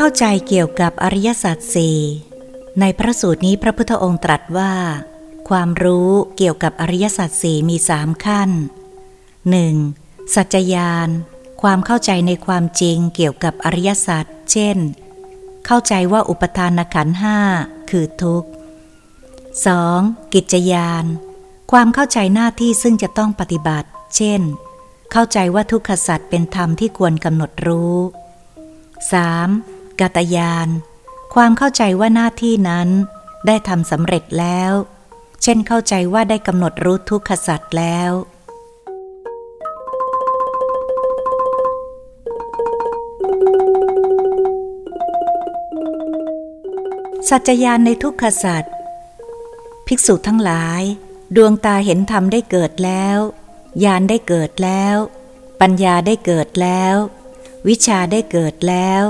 เข้าใจเกี่ยวกับอริยสัจสี่ในพระสูตรนี้พระพุทธองค์ตรัสว่า ความรู้เกี่ยวกับอริยสัจสี่มีสามขั้น 1. สัจญาณความเข้าใจในความจริงเกี่ยวกับอริยสัจเช่น เข้าใจว่าอุปทานขันห้าคือทุกข์ 2. กิจยาน ความเข้าใจหน้าที่ซึ่งจะต้องปฏิบัติ เช่น เข้าใจว่าทุกขสัตว์เป็นธรรมที่ควรกำหนดรู้ 3. กตยาน ความเข้าใจว่าหน้าที่นั้นได้ทำสำเร็จแล้ว เช่นเข้าใจว่าได้กำหนดรู้ทุกขสัตว์แล้ว สัจจยานในทุกขสัตว์ภิกษุทั้งหลาย ดวงตาเห็นธรรมได้เกิดแล้วญาณได้เกิดแล้ว ปัญญาได้เกิดแล้ว วิชาได้เกิดแล้ว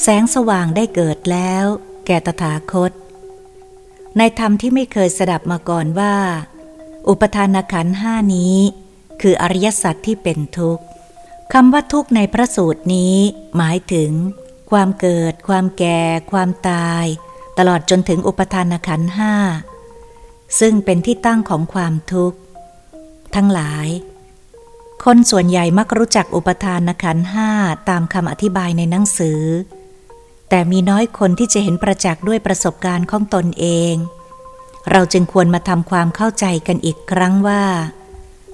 แสงสว่างได้เกิดแล้ว แก่ตถาคต ในธรรมที่ไม่เคยสดับมาก่อนว่า อุปทานขันห้านี้ คืออริยสัจที่เป็นทุกข์คำว่าทุกข์ในพระสูตรนี้ หมายถึง ความเกิด ความแก่ ความตาย ตลอดจนถึงอุปทานขันห้าซึ่งเป็นที่ตั้งของความทุกข์ ทั้งหลาย คนส่วนใหญ่มักรู้จักอุปทานขันห้าตามคำอธิบายในหนังสือ แต่มีน้อยคนที่จะเห็นประจักษ์ด้วยประสบการณ์ของตนเอง เราจึงควรมาทำความเข้าใจกันอีกครั้งว่า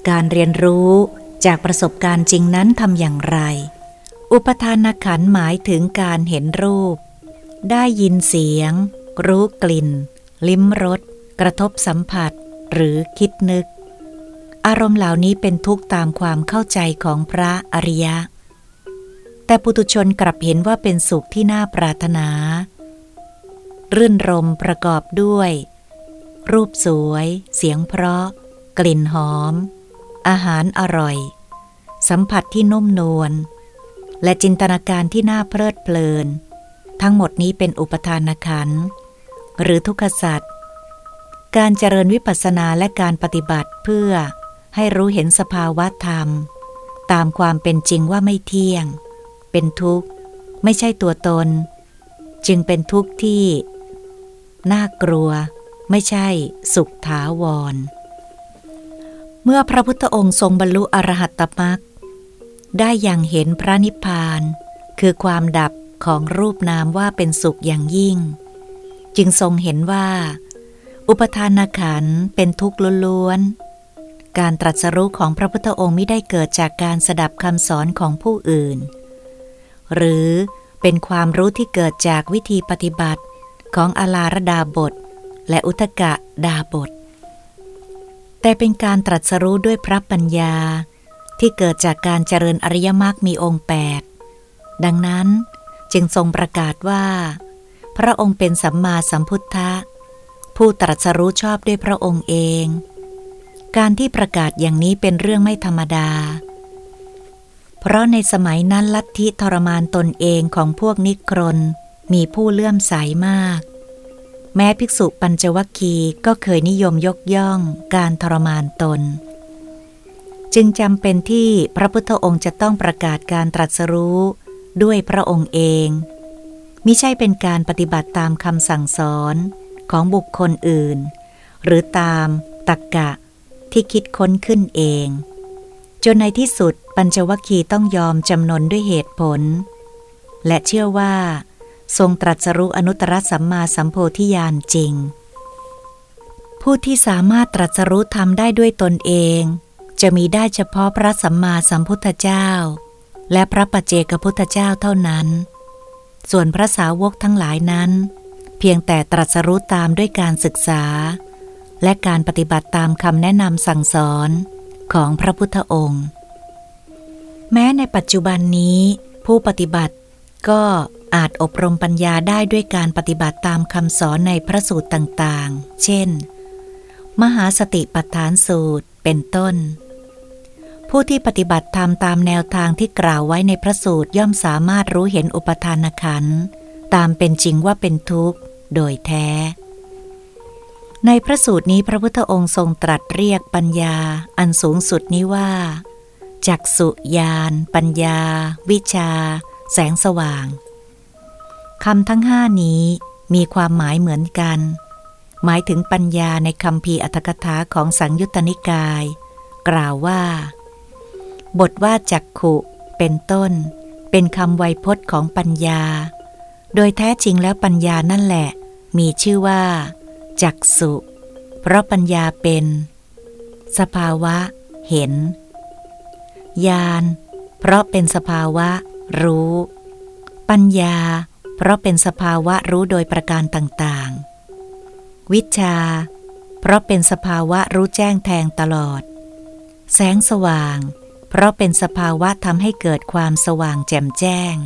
การเรียนรู้จากประสบการณ์จริงนั้นทำอย่างไร อุปทานขันหมายถึงการเห็นรูป ได้ยินเสียง รู้กลิ่น ลิ้มรส กระทบสัมผัส หรือคิดนึก อารมณ์เหล่านี้เป็นทุกข์ตามความเข้าใจของพระอริยะ แต่ปุตุชนกลับเห็นว่าเป็นสุขที่น่าปรารถนา รื่นรมประกอบด้วย รูปสวย เสียงเพราะ กลิ่นหอม อาหารอร่อย สัมผัสที่นุ่มนวล และจินตนาการที่น่าเพลิดเพลิน ทั้งหมดนี้เป็นอุปทานขัน หรือทุกขสัตว์การเจริญวิปัสสนาและการปฏิบัติเพื่อให้รู้เห็นสภาวะธรรม ตามความเป็นจริงว่าไม่เที่ยง เป็นทุกข์ ไม่ใช่ตัวตน จึงเป็นทุกข์ที่ น่ากลัว ไม่ใช่สุขถาวร เมื่อพระพุทธองค์ทรงบรรลุอรหัตตมรักได้อย่างเห็นพระนิพพาน คือความดับของรูปนามว่าเป็นสุขอย่างยิ่ง จึงทรงเห็นว่า อุปทานขันเป็นทุกข์ล้วนการตรัสรู้ของพระพุทธองค์ไม่ได้เกิดจากการสดับคำสอนของผู้อื่น หรือเป็นความรู้ที่เกิดจากวิธีปฏิบัติของอาลารดาบท และอุทกะดาบท แต่เป็นการตรัสรู้ด้วยพระปัญญา ที่เกิดจากการเจริญอริยมรรคมีองค์แปดดังนั้นจึงทรงประกาศว่า พระองค์เป็นสัมมาสัมพุทธะ ผู้ตรัสรู้ชอบด้วยพระองค์เอง การที่ประกาศอย่างนี้เป็นเรื่องไม่ธรรมดาเเพราะในสมัยนั้นลัทธิทรมานตนเองของพวกนิครนมีผู้เลื่อมใสามาก แม้ภิกษุปัญจวัคคีก็เคยนิยมยกย่องการทรมานตน จึงจำเป็นที่พระพุทธองค์จะต้องประกาศการตรัสรู้ด้วยพระองค์เองมิใช่เป็นการปฏิบัติตามคำสั่งสอนของบุคคลอื่น หรือตามตักกะที่คิดค้นขึ้นเอง จนในที่สุด ปัญจวัคคีต้องยอมจำนนด้วยเหตุผล และเชื่อว่า ทรงตรัสรู้อนุตตรสัมมาสัมโพธิญาณจริง ผู้ที่สามารถตรัสรู้ทำได้ด้วยตนเอง จะมีได้เฉพาะพระสัมมาสัมพุทธเจ้า และพระปัจเจกพุทธเจ้าเท่านั้น ส่วนพระสาวกทั้งหลายนั้น เพียงแต่ตรัสรู้ตามด้วยการศึกษา และการปฏิบัติตามคำแนะนำสั่งสอนของพระพุทธองค์ แม้ในปัจจุบันนี้ผู้ปฏิบัติก็อาจอบรมปัญญาได้ด้วยการปฏิบัติตามคำสอนในพระสูตรต่างๆ เช่น มหาสติปัฏฐานสูตรเป็นต้น ผู้ที่ปฏิบัติธรรมตามแนวทางที่กล่าวไว้ในพระสูตรย่อมสามารถรู้เห็นอุปทานขันตามเป็นจริงว่าเป็นทุกข์ โดยแท้ ในพระสูตรนี้พระพุทธองค์ทรงตรัสเรียกปัญญาอันสูงสุดนี้ว่า จักสุญานปัญญา วิชา แสงสว่างคำทั้งห้านี้มีความหมายเหมือนกัน หมายถึงปัญญาในคำพีอัตถกถาของสังยุตตนิกาย กล่าวว่า บทว่าจักขุเป็นต้น เป็นคำไวยพจน์ของปัญญา โดยแท้จริงแล้วปัญญานั่นแหละ มีชื่อว่า จักสุ เพราะปัญญาเป็น สภาวะ เห็น ญาณ เพราะเป็นสภาวะ รู้ ปัญญา เพราะเป็นสภาวะรู้โดยประการต่างๆ วิชา เพราะเป็นสภาวะรู้แจ้งแทงตลอด แสงสว่าง เพราะเป็นสภาวะทำให้เกิดความสว่างแจ่มแจ้ง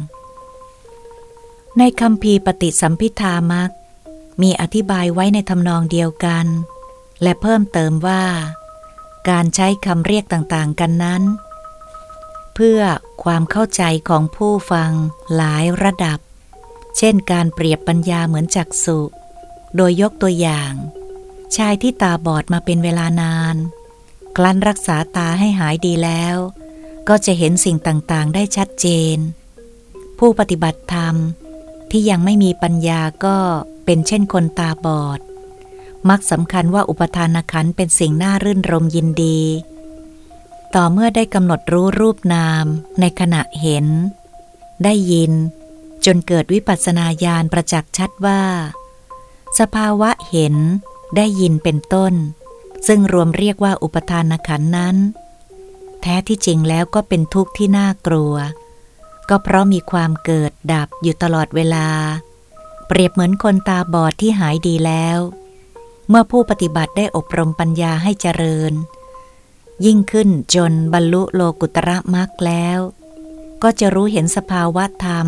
ในคำพีปฏิสัมพิธามักมีอธิบายไว้ในทำนองเดียวกัน และเพิ่มเติมว่า การใช้คำเรียกต่างๆกันนั้น เพื่อความเข้าใจของผู้ฟังหลายระดับ เช่นการเปรียบปัญญาเหมือนจักสุโดยยกตัวอย่าง ชายที่ตาบอดมาเป็นเวลานาน คลั้นรักษาตาให้หายดีแล้ว ก็จะเห็นสิ่งต่างๆ ได้ชัดเจน ผู้ปฏิบัติธรรมที่ยังไม่มีปัญญาก็เป็นเช่นคนตาบอด มักสำคัญว่าอุปทานขันเป็นสิ่งน่ารื่นรมยินดี ต่อเมื่อได้กำหนดรู้รูปนามในขณะเห็น ได้ยิน จนเกิดวิปัสสนาญาณประจักษ์ชัดว่า สภาวะเห็นได้ยินเป็นต้น ซึ่งรวมเรียกว่าอุปทานขันนั้น แท้ที่จริงแล้วก็เป็นทุกข์ที่น่ากลัว ก็เพราะมีความเกิดดับอยู่ตลอดเวลา เปรียบเหมือนคนตาบอดที่หายดีแล้ว เมื่อผู้ปฏิบัติได้อบรมปัญญาให้เจริญ ยิ่งขึ้นจนบรรลุโลกุตระมรรคแล้ว ก็จะรู้เห็นสภาวะธรรม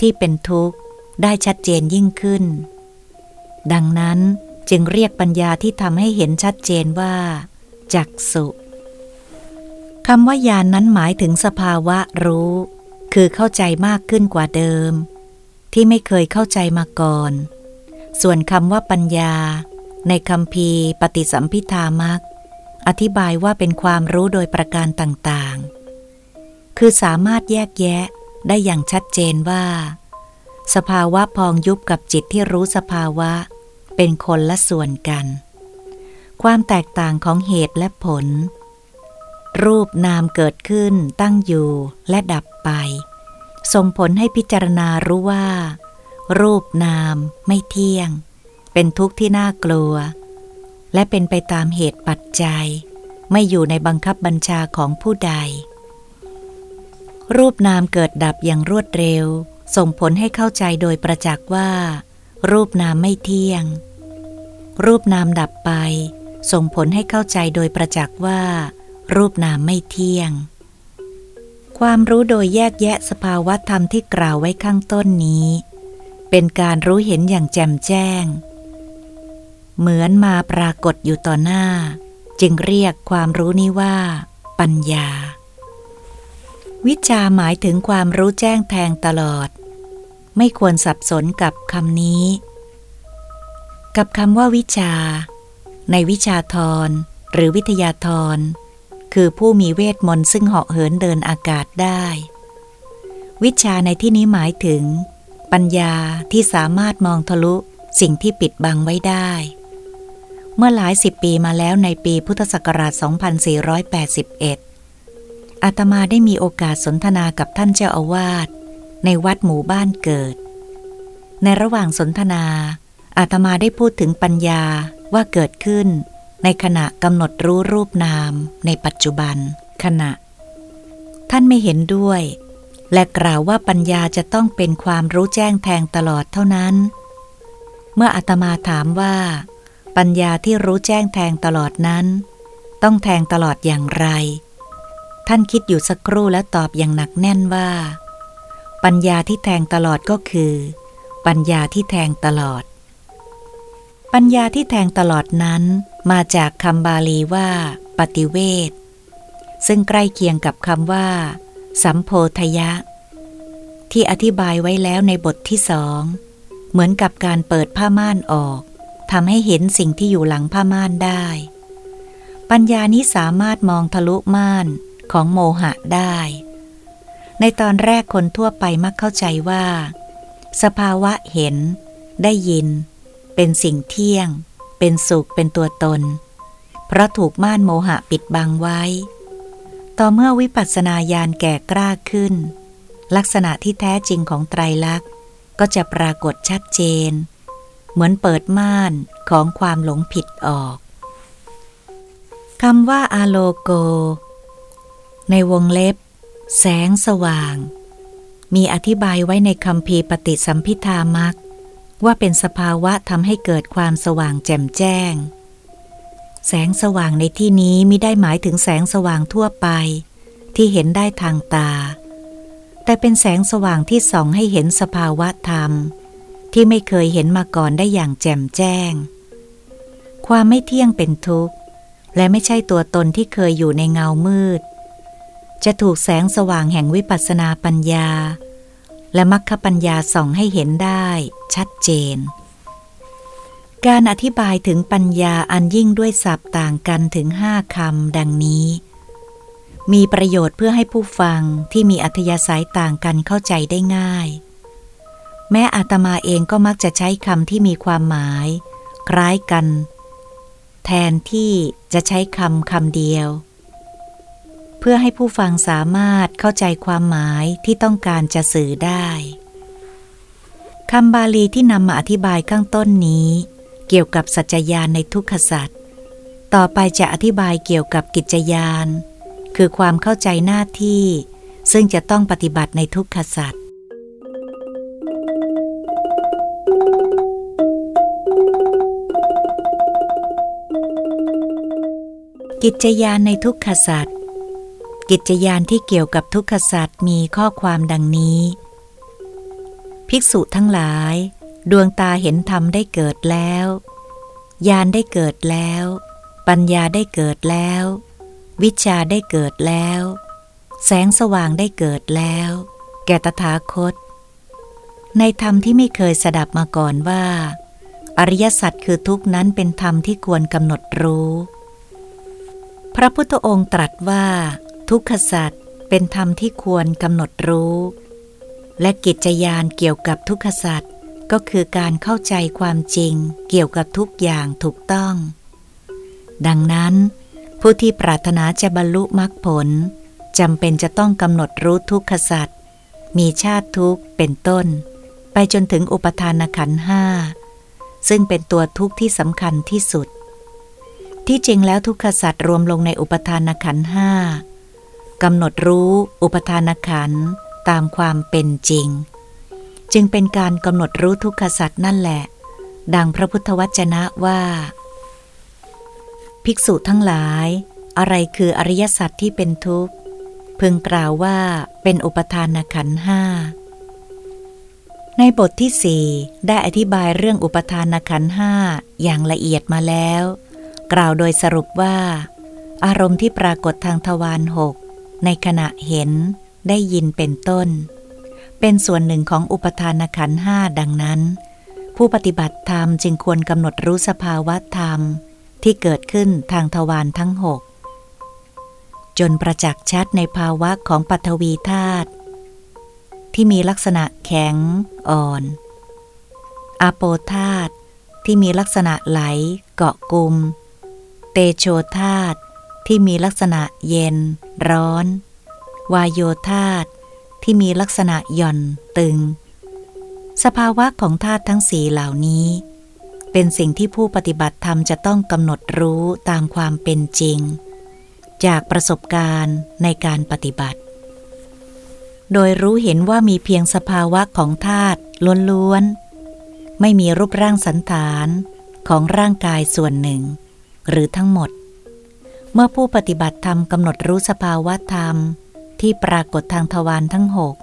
ที่เป็นทุกข์ได้ชัดเจนยิ่งขึ้น ดังนั้นจึงเรียกปัญญาที่ทำให้เห็นชัดเจนว่า จักสุคำว่าญาณนนั้นหมายถึงสภาวะรู้ คือเข้าใจมากขึ้นกว่าเดิม ที่ไม่เคยเข้าใจมาก่อน ส่วนคำว่าปัญญา ในคำพีปฏิสัมพิธามัก อธิบายว่าเป็นความรู้โดยประการต่างๆ คือสามารถแยกแยะได้อย่างชัดเจนว่า สภาวะพองยุบกับจิตที่รู้สภาวะ เป็นคนละส่วนกัน ความแตกต่างของเหตุและผล รูปนามเกิดขึ้น ตั้งอยู่และดับไป ส่งผลให้พิจารณารู้ว่า รูปนามไม่เที่ยง เป็นทุกข์ที่น่ากลัว และเป็นไปตามเหตุปัจจัย ไม่อยู่ในบังคับบัญชาของผู้ใด รูปนามเกิดดับอย่างรวดเร็ว ส่งผลให้เข้าใจโดยประจักษ์ว่า รูปนามไม่เที่ยง รูปนามดับไป ส่งผลให้เข้าใจโดยประจักษ์ว่า รูปนามไม่เที่ยง ความรู้โดยแยกแยะสภาวะธรรมที่กล่าวไว้ข้างต้นนี้ เป็นการรู้เห็นอย่างแจ่มแจ้ง เหมือนมาปรากฏอยู่ต่อหน้า จึงเรียกความรู้นี้ว่า ปัญญา วิชาหมายถึงความรู้แจ้งแทงตลอด ไม่ควรสับสนกับคำนี้ กับคำว่าวิชา ในวิชาทรหรือวิทยาทรคือผู้มีเวทมนต์ซึ่งเหาะเหินเดินอากาศได้ วิชาในที่นี้หมายถึง ปัญญาที่สามารถมองทะลุสิ่งที่ปิดบังไว้ได้ เมื่อหลายสิบปีมาแล้วในปีพุทธศักราช 2481 อาตมาได้มีโอกาสสนทนากับท่านเจ้าอาวาส ในวัดหมู่บ้านเกิด ในระหว่างสนทนา อาตมาได้พูดถึงปัญญาว่าเกิดขึ้น ในขณะกำหนดรู้รูปนาม ในปัจจุบัน ขณะ ท่านไม่เห็นด้วย และกล่าวว่าปัญญาจะต้องเป็นความรู้แจ้งแทงตลอดเท่านั้น เมื่ออาตมาถามว่า ปัญญาที่รู้แจ้งแทงตลอดนั้น ต้องแทงตลอดอย่างไร ท่านคิดอยู่สักครู่แล้วตอบอย่างหนักแน่นว่า ปัญญาที่แทงตลอดก็คือ ปัญญาที่แทงตลอด ปัญญาที่แทงตลอดนั้น มาจากคำบาลีว่า ปฏิเวทซึ่งใกล้เคียงกับคำว่า สัมโพธยะ ที่อธิบายไว้แล้วในบทที่สอง เหมือนกับการเปิดผ้าม่านออก ทำให้เห็นสิ่งที่อยู่หลังผ้าม่านได้ ปัญญานี้สามารถมองทะลุม่านของโมหะได้ ในตอนแรกคนทั่วไปมักเข้าใจว่า สภาวะเห็น ได้ยิน เป็นสิ่งเที่ยง เป็นสุขเป็นตัวตน เพราะถูกม่านโมหะปิดบังไว้ ต่อเมื่อวิปัสสนาญาณแก่กล้าขึ้น ลักษณะที่แท้จริงของไตรลักษณ์ก็จะปรากฏชัดเจน เหมือนเปิดม่านของความหลงผิดออกคำว่าอาโลโก ในวงเล็บ แสงสว่าง มีอธิบายไว้ในคำพีปฏิสัมพิธามักว่าเป็นสภาวะทำให้เกิดความสว่างแจ่มแจ้ง แสงสว่างในที่นี้มิได้หมายถึงแสงสว่างทั่วไป ที่เห็นได้ทางตา แต่เป็นแสงสว่างที่ส่องให้เห็นสภาวะธรรม ที่ไม่เคยเห็นมาก่อนได้อย่างแจ่มแจ้ง ความไม่เที่ยงเป็นทุกข์ และไม่ใช่ตัวตนที่เคยอยู่ในเงามืด จะถูกแสงสว่างแห่งวิปัสสนาปัญญา และมรรคปัญญาส่องให้เห็นได้ชัดเจน การอธิบายถึงปัญญาอันยิ่งด้วยศัพท์ต่างกันถึงห้าคำดังนี้มีประโยชน์เพื่อให้ผู้ฟังที่มีอัธยาศัยต่างกันเข้าใจได้ง่าย แม้อาตมาเองก็มักจะใช้คำที่มีความหมาย คล้ายกัน แทนที่จะใช้คำคำเดียว เพื่อให้ผู้ฟังสามารถเข้าใจความหมายที่ต้องการจะสื่อได้คำบาลีที่นำมาอธิบายข้างต้นนี้ เกี่ยวกับสัจญาณในทุกขสัตว์ต่อไปจะอธิบายเกี่ยวกับกิจยาน คือความเข้าใจหน้าที่ ซึ่งจะต้องปฏิบัติในทุกขสัตว์ กิจยานในทุกขสัตว์กิจยานที่เกี่ยวกับทุกขสัตว์มีข้อความดังนี้ ภิกษุทั้งหลาย ดวงตาเห็นธรรมได้เกิดแล้วญาณได้เกิดแล้ว ปัญญาได้เกิดแล้ว วิชาได้เกิดแล้ว แสงสว่างได้เกิดแล้ว แกตถาคต ในธรรมที่ไม่เคยสดับมาก่อนว่า อริยสัจคือทุกนั้นเป็นธรรมที่ควรกำหนดรู้ พระพุทธองค์ตรัสว่า ทุกขสัตว์เป็นธรรมที่ควรกำหนดรู้ และกิจยานเกี่ยวกับทุกขสัตว์ก็คือการเข้าใจความจริงเกี่ยวกับทุกอย่างถูกต้อง ดังนั้น ผู้ที่ปรารถนาจะบรรลุมรรคผลจำเป็นจะต้องกำหนดรู้ทุกขสัตว์มีชาติทุกข์เป็นต้น ไปจนถึงอุปทานขันห้าซึ่งเป็นตัวทุกข์ที่สำคัญที่สุด ที่จริงแล้วทุกขสัตว์รวมลงในอุปทานขันห้ากำหนดรู้อุปทานขันตามความเป็นจริง จึงเป็นการกำหนดรู้ทุกขสัตว์นั่นแหละ ดังพระพุทธวจนะว่า ภิกษุทั้งหลาย อะไรคืออริยสัจที่เป็นทุกข์ พึงกล่าวว่าเป็นอุปทานขันห้าในบทที่สี่ได้อธิบายเรื่องอุปทานขันห้าอย่างละเอียดมาแล้ว กล่าวโดยสรุปว่า อารมณ์ที่ปรากฏทางทวารหกในขณะเห็นได้ยินเป็นต้น เป็นส่วนหนึ่งของอุปทานขันห้าดังนั้น ผู้ปฏิบัติธรรมจึงควรกำหนดรู้สภาวะธรรมที่เกิดขึ้นทางทวารทั้งหกจนประจักษ์ชัดในภาวะของปัทวีธาตุที่มีลักษณะแข็ง อ่อน อาโปธาตุที่มีลักษณะไหล เกาะกลุ่ม เตโชธาตที่มีลักษณะเย็น ร้อน วายโยธาตที่มีลักษณะหย่อนตึง สภาวะของธาตุทั้งสี่เหล่านี้ เป็นสิ่งที่ผู้ปฏิบัติธรรมจะต้องกำหนดรู้ตามความเป็นจริง จากประสบการณ์ในการปฏิบัติ โดยรู้เห็นว่ามีเพียงสภาวะของธาตุล้วนๆไม่มีรูปร่างสันฐานของร่างกายส่วนหนึ่ง หรือทั้งหมด เมื่อผู้ปฏิบัติธรรมกำหนดรู้สภาวะธรรมที่ปรากฏทางทวารทั้งหก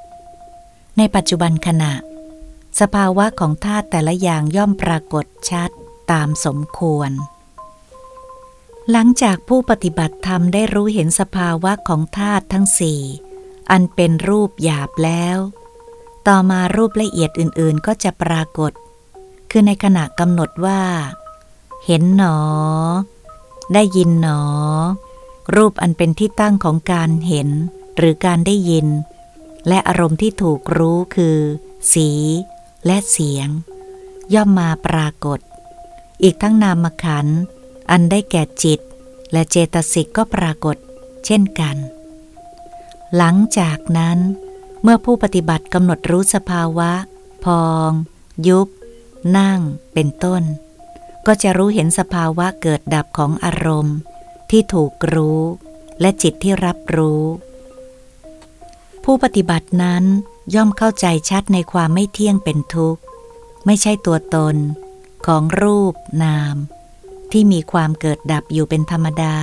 ในปัจจุบันขณะ สภาวะของธาตุแต่ละอย่างย่อมปรากฏชัดตามสมควร หลังจากผู้ปฏิบัติธรรมได้รู้เห็นสภาวะของธาตุทั้งสี่อันเป็นรูปหยาบแล้ว ต่อมารูปละเอียดอื่นๆก็จะปรากฏ คือในขณะกำหนดว่า เห็นหนอ ได้ยินหนอ รูปอันเป็นที่ตั้งของการเห็น หรือการได้ยิน และอารมณ์ที่ถูกรู้คือ สี และเสียง ย่อมมาปรากฏ อีกทั้งนามขัน อันได้แก่จิต และเจตสิกก็ปรากฏ เช่นกัน หลังจากนั้น เมื่อผู้ปฏิบัติกำหนดรู้สภาวะ พอง ยุบ นั่งเป็นต้น ก็จะรู้เห็นสภาวะเกิดดับของอารมณ์ ที่ถูกรู้ และจิตที่รับรู้ ผู้ปฏิบัตินั้นย่อมเข้าใจชัดในความไม่เที่ยงเป็นทุกข์ ไม่ใช่ตัวตน ของรูปนาม ที่มีความเกิดดับอยู่เป็นธรรมดา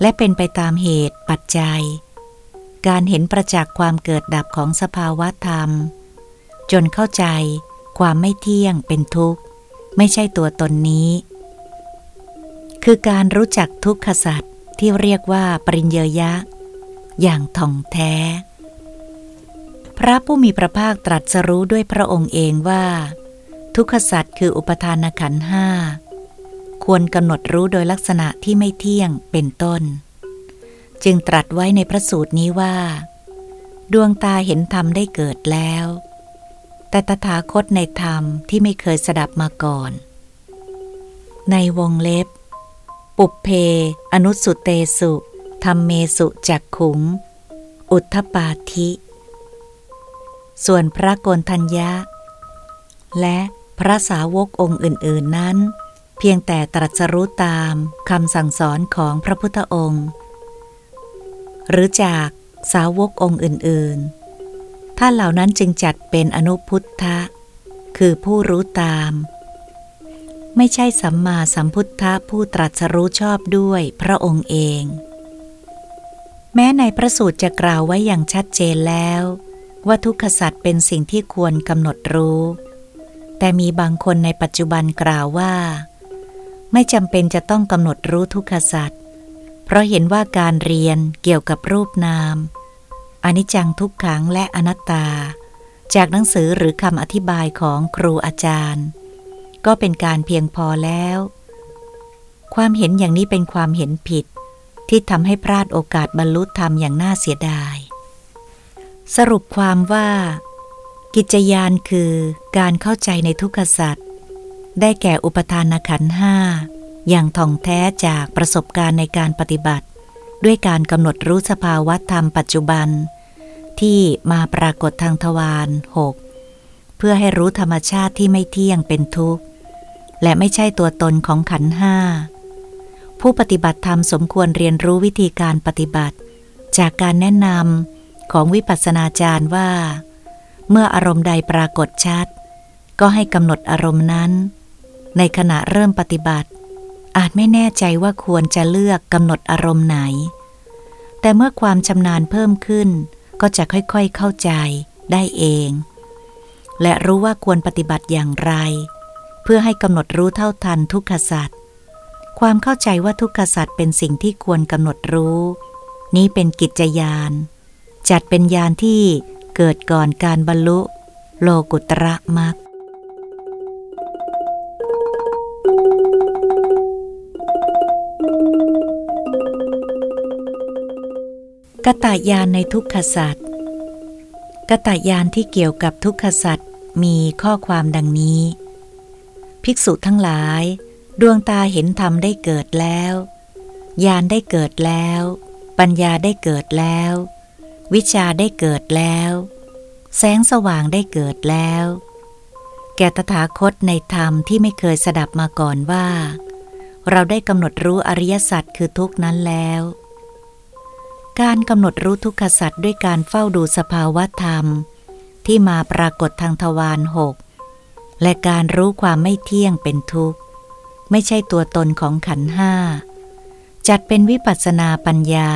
และเป็นไปตามเหตุปัจจัย การเห็นประจักษ์ความเกิดดับของสภาวะธรรม จนเข้าใจความไม่เที่ยงเป็นทุกข์ ไม่ใช่ตัวตนนี้ คือการรู้จักทุกขสัตว์ที่เรียกว่าปริญเยยะ อย่างท่องแท้ พระผู้มีพระภาคตรัสรู้ด้วยพระองค์เองว่า ทุกขสัตว์คืออุปทานขันห้าควรกำหนดรู้โดยลักษณะที่ไม่เที่ยงเป็นต้น จึงตรัสไว้ในพระสูตรนี้ว่า ดวงตาเห็นธรรมได้เกิดแล้ว แต่ตถาคตในธรรมที่ไม่เคยสดับมาก่อน ในวงเล็บ ปุเพ อนุสุเตสุธรรมเมสุจักขุง อุทธปาธิ ส่วนพระโกนทัญญะ และพระสาวกองค์อื่น ๆนั้น เพียงแต่ตรัสรู้ตามคำสั่งสอนของพระพุทธองค์ หรือจากสาวกองค์อื่น ๆ ท่านเหล่านั้นจึงจัดเป็นอนุพุทธะ คือผู้รู้ตาม ไม่ใช่สัมมาสัมพุทธะผู้ตรัสรู้ชอบด้วยพระองค์เอง แม้ในพระสูตรจะกล่าวไว้อย่างชัดเจนแล้ว ว่าทุกขสัตว์เป็นสิ่งที่ควรกำหนดรู้ แต่มีบางคนในปัจจุบันกล่าวว่า ไม่จำเป็นจะต้องกำหนดรู้ทุกขสัตว์เพราะเห็นว่าการเรียนเกี่ยวกับรูปนาม อนิจจังทุกขังและอนัตตา จากหนังสือหรือคำอธิบายของครูอาจารย์ ก็เป็นการเพียงพอแล้ว ความเห็นอย่างนี้เป็นความเห็นผิด ที่ทำให้พลาดโอกาสบรรลุธรรมอย่างน่าเสียดาย สรุปความว่า กิจยานคือการเข้าใจในทุกขสัตว์ได้แก่อุปทานขันห้าอย่างท่องแท้จากประสบการณ์ในการปฏิบัติ ด้วยการกำหนดรู้สภาวะธรรมปัจจุบัน ที่มาปรากฏทางทวารหกเพื่อให้รู้ธรรมชาติที่ไม่เที่ยงเป็นทุกข์ และไม่ใช่ตัวตนของขันห้า ผู้ปฏิบัติธรรมสมควรเรียนรู้วิธีการปฏิบัติ จากการแนะนำของวิปัสสนาจารย์ว่า เมื่ออารมณ์ใดปรากฏชัด ก็ให้กำหนดอารมณ์นั้น ในขณะเริ่มปฏิบัติ อาจไม่แน่ใจว่าควรจะเลือกกำหนดอารมณ์ไหน แต่เมื่อความชำนาญเพิ่มขึ้น ก็จะค่อยๆเข้าใจได้เอง และรู้ว่าควรปฏิบัติอย่างไร เพื่อให้กำหนดรู้เท่าทันทุกขสัตว์ความเข้าใจว่าทุกขสัตว์เป็นสิ่งที่ควรกำหนดรู้ นี้เป็นกิจยาน จัดเป็นยานที่เกิดก่อนการบรรลุ โลกุตระมรรค กตายานในทุกขสัตว์กตายานที่เกี่ยวกับทุกขสัตว์มีข้อความดังนี้ ภิกษุทั้งหลาย ดวงตาเห็นธรรมได้เกิดแล้วญาณได้เกิดแล้ว ปัญญาได้เกิดแล้ว วิชาได้เกิดแล้ว แสงสว่างได้เกิดแล้ว แกตถาคตในธรรมที่ไม่เคยสดับมาก่อนว่า เราได้กำหนดรู้อริยสัจคือทุกนั้นแล้ว การกำหนดรู้ทุกขสัจด้วยการเฝ้าดูสภาวะธรรม ที่มาปรากฏทางทวารหกและการรู้ความไม่เที่ยงเป็นทุกข์ ไม่ใช่ตัวตนของขันห้า จัดเป็นวิปัสสนาปัญญา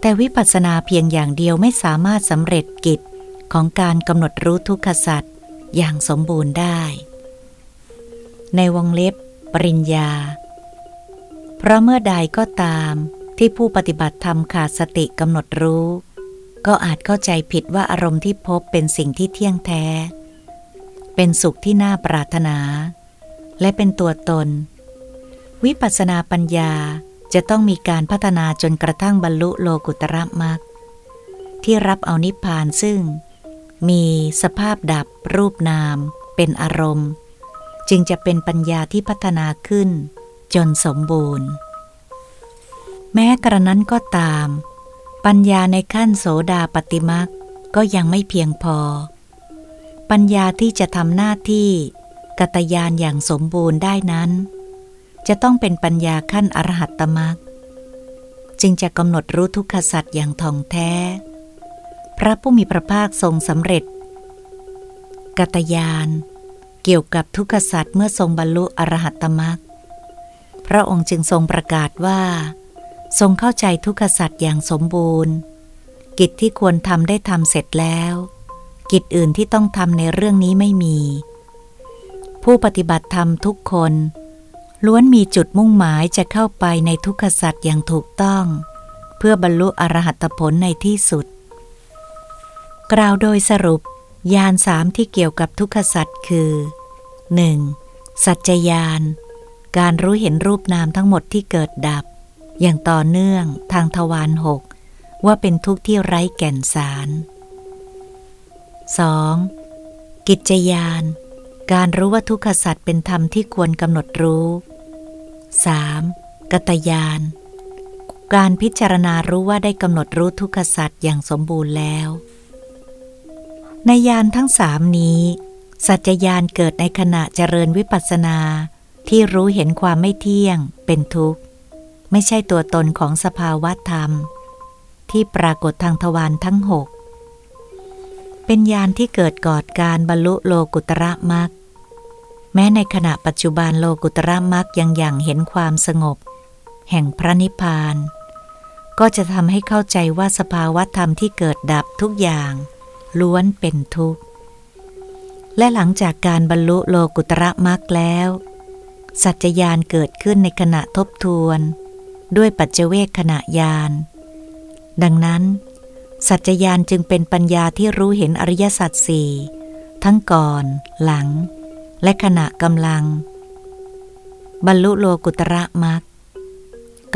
แต่วิปัสสนาเพียงอย่างเดียวไม่สามารถสำเร็จกิจของการกำหนดรู้ทุกขสัจอย่างสมบูรณ์ได้ ในวงเล็บ ปริญญา เพราะเมื่อใดก็ตาม ที่ผู้ปฏิบัติธรรมขาดสติกำหนดรู้ ก็อาจเข้าใจผิดว่าอารมณ์ที่พบเป็นสิ่งที่เที่ยงแท้ เป็นสุขที่น่าปรารถนา และเป็นตัวตน วิปัสสนาปัญญาจะต้องมีการพัฒนาจนกระทั่งบรรลุโลกุตระมรรคที่รับเอานิพพานซึ่ง มีสภาพดับรูปนาม เป็นอารมณ์ จึงจะเป็นปัญญาที่พัฒนาขึ้น จนสมบูรณ์ แม้กระนั้นก็ตาม ปัญญาในขั้นโสดาปฏิมักก็ยังไม่เพียงพอ ปัญญาที่จะทำหน้าที่กัตยานอย่างสมบูรณ์ได้นั้น จะต้องเป็นปัญญาขั้นอรหัตตมักจึงจะกำหนดรู้ทุกขสัตว์อย่างท่องแท้ พระผู้มีพระภาคทรงสำเร็จกัตยานเกี่ยวกับทุกขสัตว์เมื่อทรงบรรลุอรหัตตมักพระองค์จึงทรงประกาศว่า ทรงเข้าใจทุกขสัตว์อย่างสมบูรณ์ กิจที่ควรทำได้ทำเสร็จแล้ว กิจอื่นที่ต้องทำในเรื่องนี้ไม่มี ผู้ปฏิบัติธรรมทุกคน ล้วนมีจุดมุ่งหมายจะเข้าไปในทุกขสัตว์อย่างถูกต้อง เพื่อบรรลุอรหัตผลในที่สุด กล่าวโดยสรุปยานสามที่เกี่ยวกับทุกขสัตว์คือ 1. สัจจยาน การรู้เห็นรูปนามทั้งหมดที่เกิดดับ อย่างต่อเนื่องทางทวารหกว่าเป็นทุกข์ที่ไร้แก่นสาร 2. กิจยาน การรู้ว่าทุกขสัตว์เป็นธรรมที่ควรกำหนดรู้ 3. กตยาน การพิจารณารู้ว่าได้กำหนดรู้ทุกขสัตว์อย่างสมบูรณ์แล้ว ในยานทั้งสามนี้ สัจจยานเกิดในขณะเจริญวิปัสสนาที่รู้เห็นความไม่เที่ยงเป็นทุกข์ ไม่ใช่ตัวตนของสภาวะธรรม ที่ปรากฏทางทวารทั้งหกเป็นยานที่เกิดก่อนการบรรลุโลกุตระมรรคแม้ในขณะปัจจุบันโลกุตระมักยังอย่างเห็นความสงบ แห่งพระนิพพาน ก็จะทำให้เข้าใจว่าสภาวะธรรมที่เกิดดับทุกอย่าง ล้วนเป็นทุกข์ และหลังจากการบรรลุโลกุตระมักแล้ว สัจจยานเกิดขึ้นในขณะทบทวน ด้วยปัจเจเวคขณะยาน ดังนั้น สัจจยานจึงเป็นปัญญาที่รู้เห็นอริยสัจสี่ทั้งก่อน หลัง และขณะกำลัง บรรลุโลกุตระมัก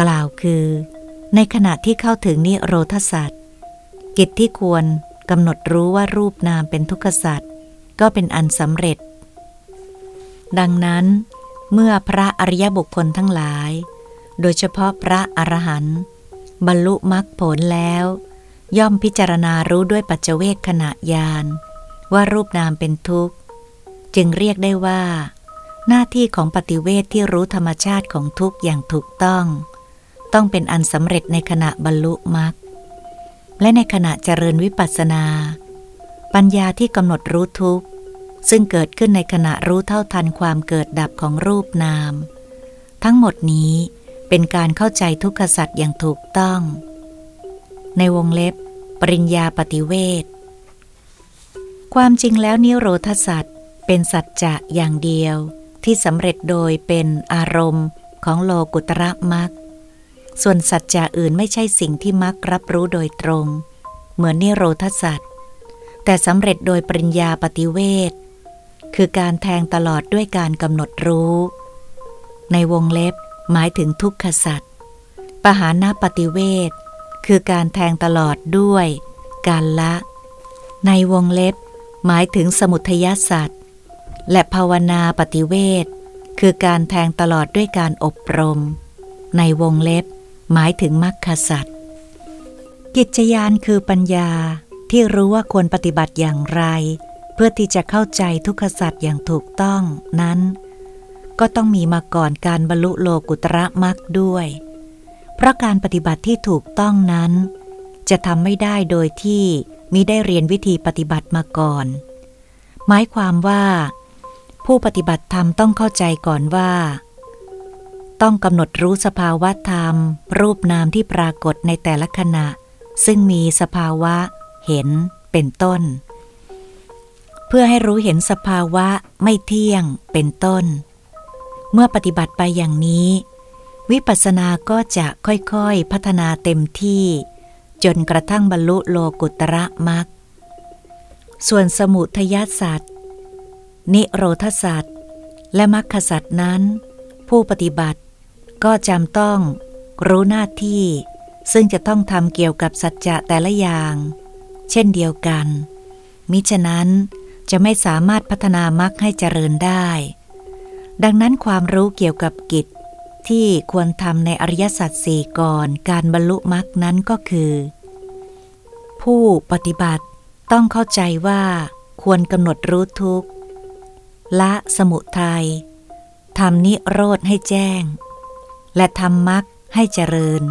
กล่าวคือ ในขณะที่เข้าถึงนิโรธสัตว์กิจที่ควรกำหนดรู้ว่ารูปนามเป็นทุกขสัตว์ก็เป็นอันสำเร็จ ดังนั้น เมื่อพระอริยบุคคลทั้งหลาย โดยเฉพาะพระอรหันต์บรรลุมรรคผลแล้ว ย่อมพิจารณารู้ด้วยปัจเจเวกขณะยาน ว่ารูปนามเป็นทุกข์ จึงเรียกได้ว่า หน้าที่ของปฏิเวทที่รู้ธรรมชาติของทุกข์อย่างถูกต้อง ต้องเป็นอันสำเร็จในขณะบรรลุมรรคและในขณะเจริญวิปัสสนา ปัญญาที่กำหนดรู้ทุกข์ ซึ่งเกิดขึ้นในขณะรู้เท่าทันความเกิดดับของรูปนาม ทั้งหมดนี้ เป็นการเข้าใจทุกขสัตว์อย่างถูกต้อง ในวงเล็บ ปริญญาปฏิเวทความจริงแล้วนิโรธสัตว์เป็นสัจจะอย่างเดียว ที่สำเร็จโดยเป็นอารมณ์ของโลกุตระมักส่วนสัจจะอื่นไม่ใช่สิ่งที่มักรับรู้โดยตรง เหมือนนิโรธสัตว์แต่สำเร็จโดยปริญญาปฏิเวทคือการแทงตลอดด้วยการกำหนดรู้ ในวงเล็บ หมายถึงทุกขสัตว์ปหานาปฏิเวทคือการแทงตลอดด้วย การละ ในวงเล็บ หมายถึงสมุทยสัตว์และภาวนาปฏิเวทคือการแทงตลอดด้วยการอบรม ในวงเล็บ หมายถึงมรรคสัตว์กิจยานคือปัญญาที่รู้ว่าควรปฏิบัติอย่างไร เพื่อที่จะเข้าใจทุกขสัตว์อย่างถูกต้องนั้น ก็ต้องมีมาก่อนการบรรลุโลกุตระมรรคด้วย เพราะการปฏิบัติที่ถูกต้องนั้น จะทำไม่ได้โดยที่มิได้เรียนวิธีปฏิบัติมาก่อน หมายความว่า ผู้ปฏิบัติธรรมต้องเข้าใจก่อนว่า ต้องกำหนดรู้สภาวะธรรม รูปนามที่ปรากฏในแต่ละขณะ ซึ่งมีสภาวะ เห็น เป็นต้น เพื่อให้รู้เห็นสภาวะไม่เที่ยงเป็นต้น เมื่อปฏิบัติไปอย่างนี้ วิปัสสนาก็จะค่อยๆพัฒนาเต็มที่ จนกระทั่งบรรลุโลกุตระมักส่วนสมุทยสัตว์นิโรธสัตว์และมรรคสัตว์นั้น ผู้ปฏิบัติก็จำต้องรู้หน้าที่ ซึ่งจะต้องทำเกี่ยวกับสัจจะแต่ละอย่าง เช่นเดียวกัน มิฉะนั้นจะไม่สามารถพัฒนามรรคให้เจริญได้ ดังนั้นความรู้เกี่ยวกับกิจที่ควรทำในอริยสัจสี่ก่อนการบรรลุมรรคนั้นก็คือ ผู้ปฏิบัติต้องเข้าใจว่าควรกำหนดรู้ทุกข์ละสมุทัยทำนิโรธให้แจ้ง และทำมรรคให้เจริญ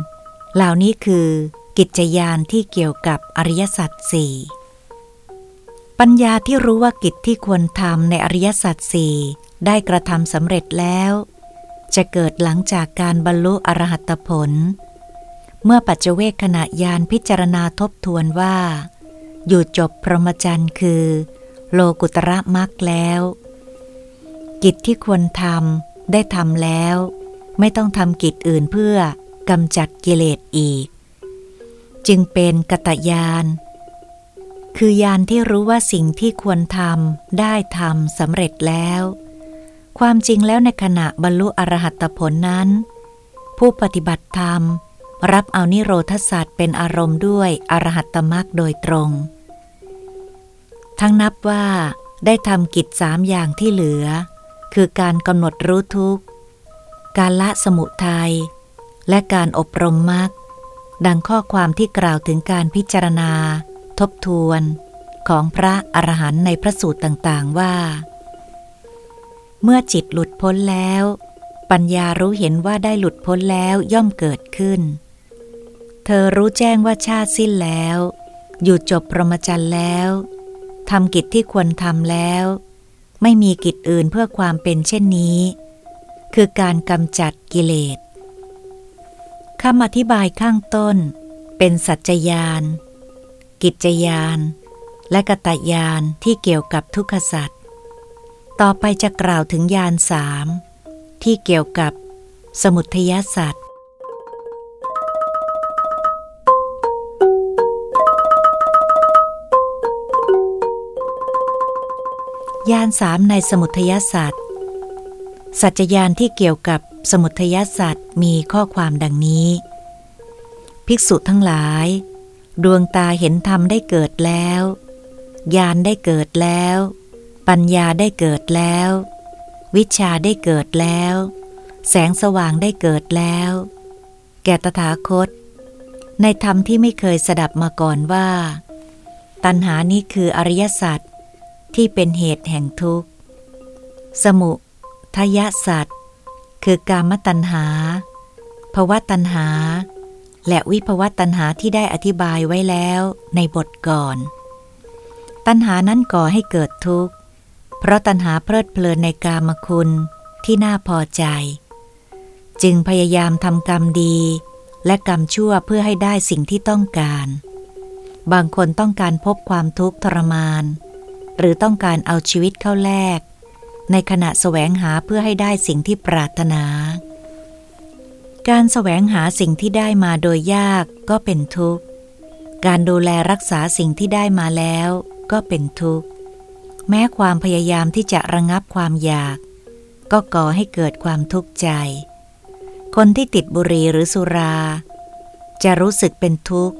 เหล่านี้คือกิจยานที่เกี่ยวกับอริยสัจสี่ปัญญาที่รู้ว่ากิจที่ควรทำในอริยสัจสี่ ได้กระทำสำเร็จแล้ว จะเกิดหลังจากการบรรลุอรหัตผล เมื่อปัจเจเวกขณะยานพิจารณาทบทวนว่า อยู่จบพรหมจรรย์คือ โลกุตระมรรคแล้ว กิจที่ควรทำได้ทำแล้ว ไม่ต้องทำกิจอื่นเพื่อกำจัดกิเลสอีก จึงเป็นกตยานคือยานที่รู้ว่าสิ่งที่ควรทำได้ทำสำเร็จแล้ว ความจริงแล้วในขณะบรรลุอรหัตผลนั้น ผู้ปฏิบัติธรรม รับเอานิโรธศาสตร์เป็นอารมณ์ด้วยอรหัตมรรคโดยตรง ทั้งนับว่าได้ทำกิจสามอย่างที่เหลือ คือการกำหนดรู้ทุกข์ การละสมุทัยและการอบรมมรรคดังข้อความที่กล่าวถึงการพิจารณา ทบทวน ของพระอรหันต์ในพระสูตรต่างๆว่า เมื่อจิตหลุดพ้นแล้ว ปัญญารู้เห็นว่าได้หลุดพ้นแล้วย่อมเกิดขึ้น เธอรู้แจ้งว่าชาติสิ้นแล้ว อยู่จบพรหมจรรย์แล้วทำกิจที่ควรทำแล้ว ไม่มีกิจอื่นเพื่อความเป็นเช่นนี้ คือการกำจัดกิเลสคำอธิบายข้างต้น เป็นสัจจยาน กิจยาน และกตยานที่เกี่ยวกับทุกขสัตว์ ต่อไปจะกล่าวถึงยานสามที่เกี่ยวกับสมุทยสัตว์ยานสามในสมุทยสัตว์สัจยานที่เกี่ยวกับสมุทยสัตว์มีข้อความดังนี้ ภิกษุทั้งหลาย ดวงตาเห็นธรรมได้เกิดแล้วญาณได้เกิดแล้ว ปัญญาได้เกิดแล้ว วิชาได้เกิดแล้ว แสงสว่างได้เกิดแล้ว แก่ตถาคต ในธรรมที่ไม่เคยสดับมาก่อนว่า ตัณหานี้คืออริยสัจที่เป็นเหตุแห่งทุกข์ สมุทยสัจคือกามตัณหาภวะตัณหา และวิภวตัณหาที่ได้อธิบายไว้แล้วในบทก่อน ตัณหานั้นก่อให้เกิดทุกข์ ราะตัณหาเพลิดเพลินในกามคุณที่น่าพอใจ จึงพยายามทำกรรมดี และกรรมชั่วเพื่อให้ได้สิ่งที่ต้องการ บางคนต้องการพบความทุกข์ทรมาน หรือต้องการเอาชีวิตเข้าแลก ในขณะแสวงหาเพื่อให้ได้สิ่งที่ปรารถนา การแสวงหาสิ่งที่ได้มาโดยยากก็เป็นทุกข์ การดูแลรักษาสิ่งที่ได้มาแล้วก็เป็นทุกข์ แม้ความพยายามที่จะระงับความอยาก ก็ก่อให้เกิดความทุกข์ใจ คนที่ติดบุหรี่หรือสุรา จะรู้สึกเป็นทุกข์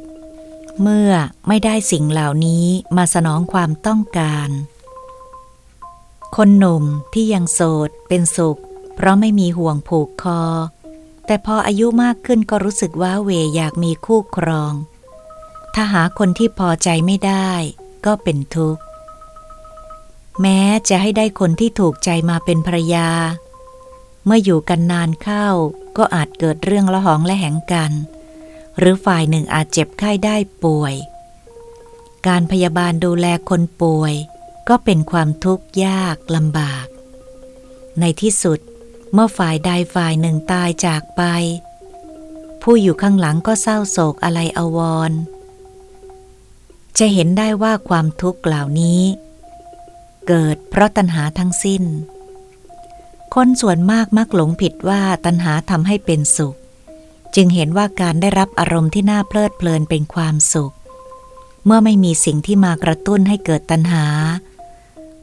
เมื่อไม่ได้สิ่งเหล่านี้มาสนองความต้องการ คนหนุ่มที่ยังโสดเป็นสุข เพราะไม่มีห่วงผูกคอ แต่พออายุมากขึ้นก็รู้สึกว่าเวอยากมีคู่ครอง ถ้าหาคนที่พอใจไม่ได้ ก็เป็นทุกข์ แม้จะให้ได้คนที่ถูกใจมาเป็นภรยา เมื่ออยู่กันนานเข้าก็อาจเกิดเรื่องละหองและแหงกัน หรือฝ่ายหนึ่งอาจเจ็บไข้ได้ป่วย การพยาบาลดูแลคนป่วย ก็เป็นความทุกข์ยากลำบาก ในที่สุดเมื่อฝ่ายใดฝ่ายหนึ่งตายจากไป ผู้อยู่ข้างหลังก็เศร้าโศกอะไรอววรจะเห็นได้ว่าความทุกข์เหล่านี้ เกิดเพราะตัณหาทั้งสิ้น คนส่วนมากมักหลงผิดว่าตัณหาทำให้เป็นสุข จึงเห็นว่าการได้รับอารมณ์ที่น่าเพลิดเพลินเป็นความสุข เมื่อไม่มีสิ่งที่มากระตุ้นให้เกิดตัณหา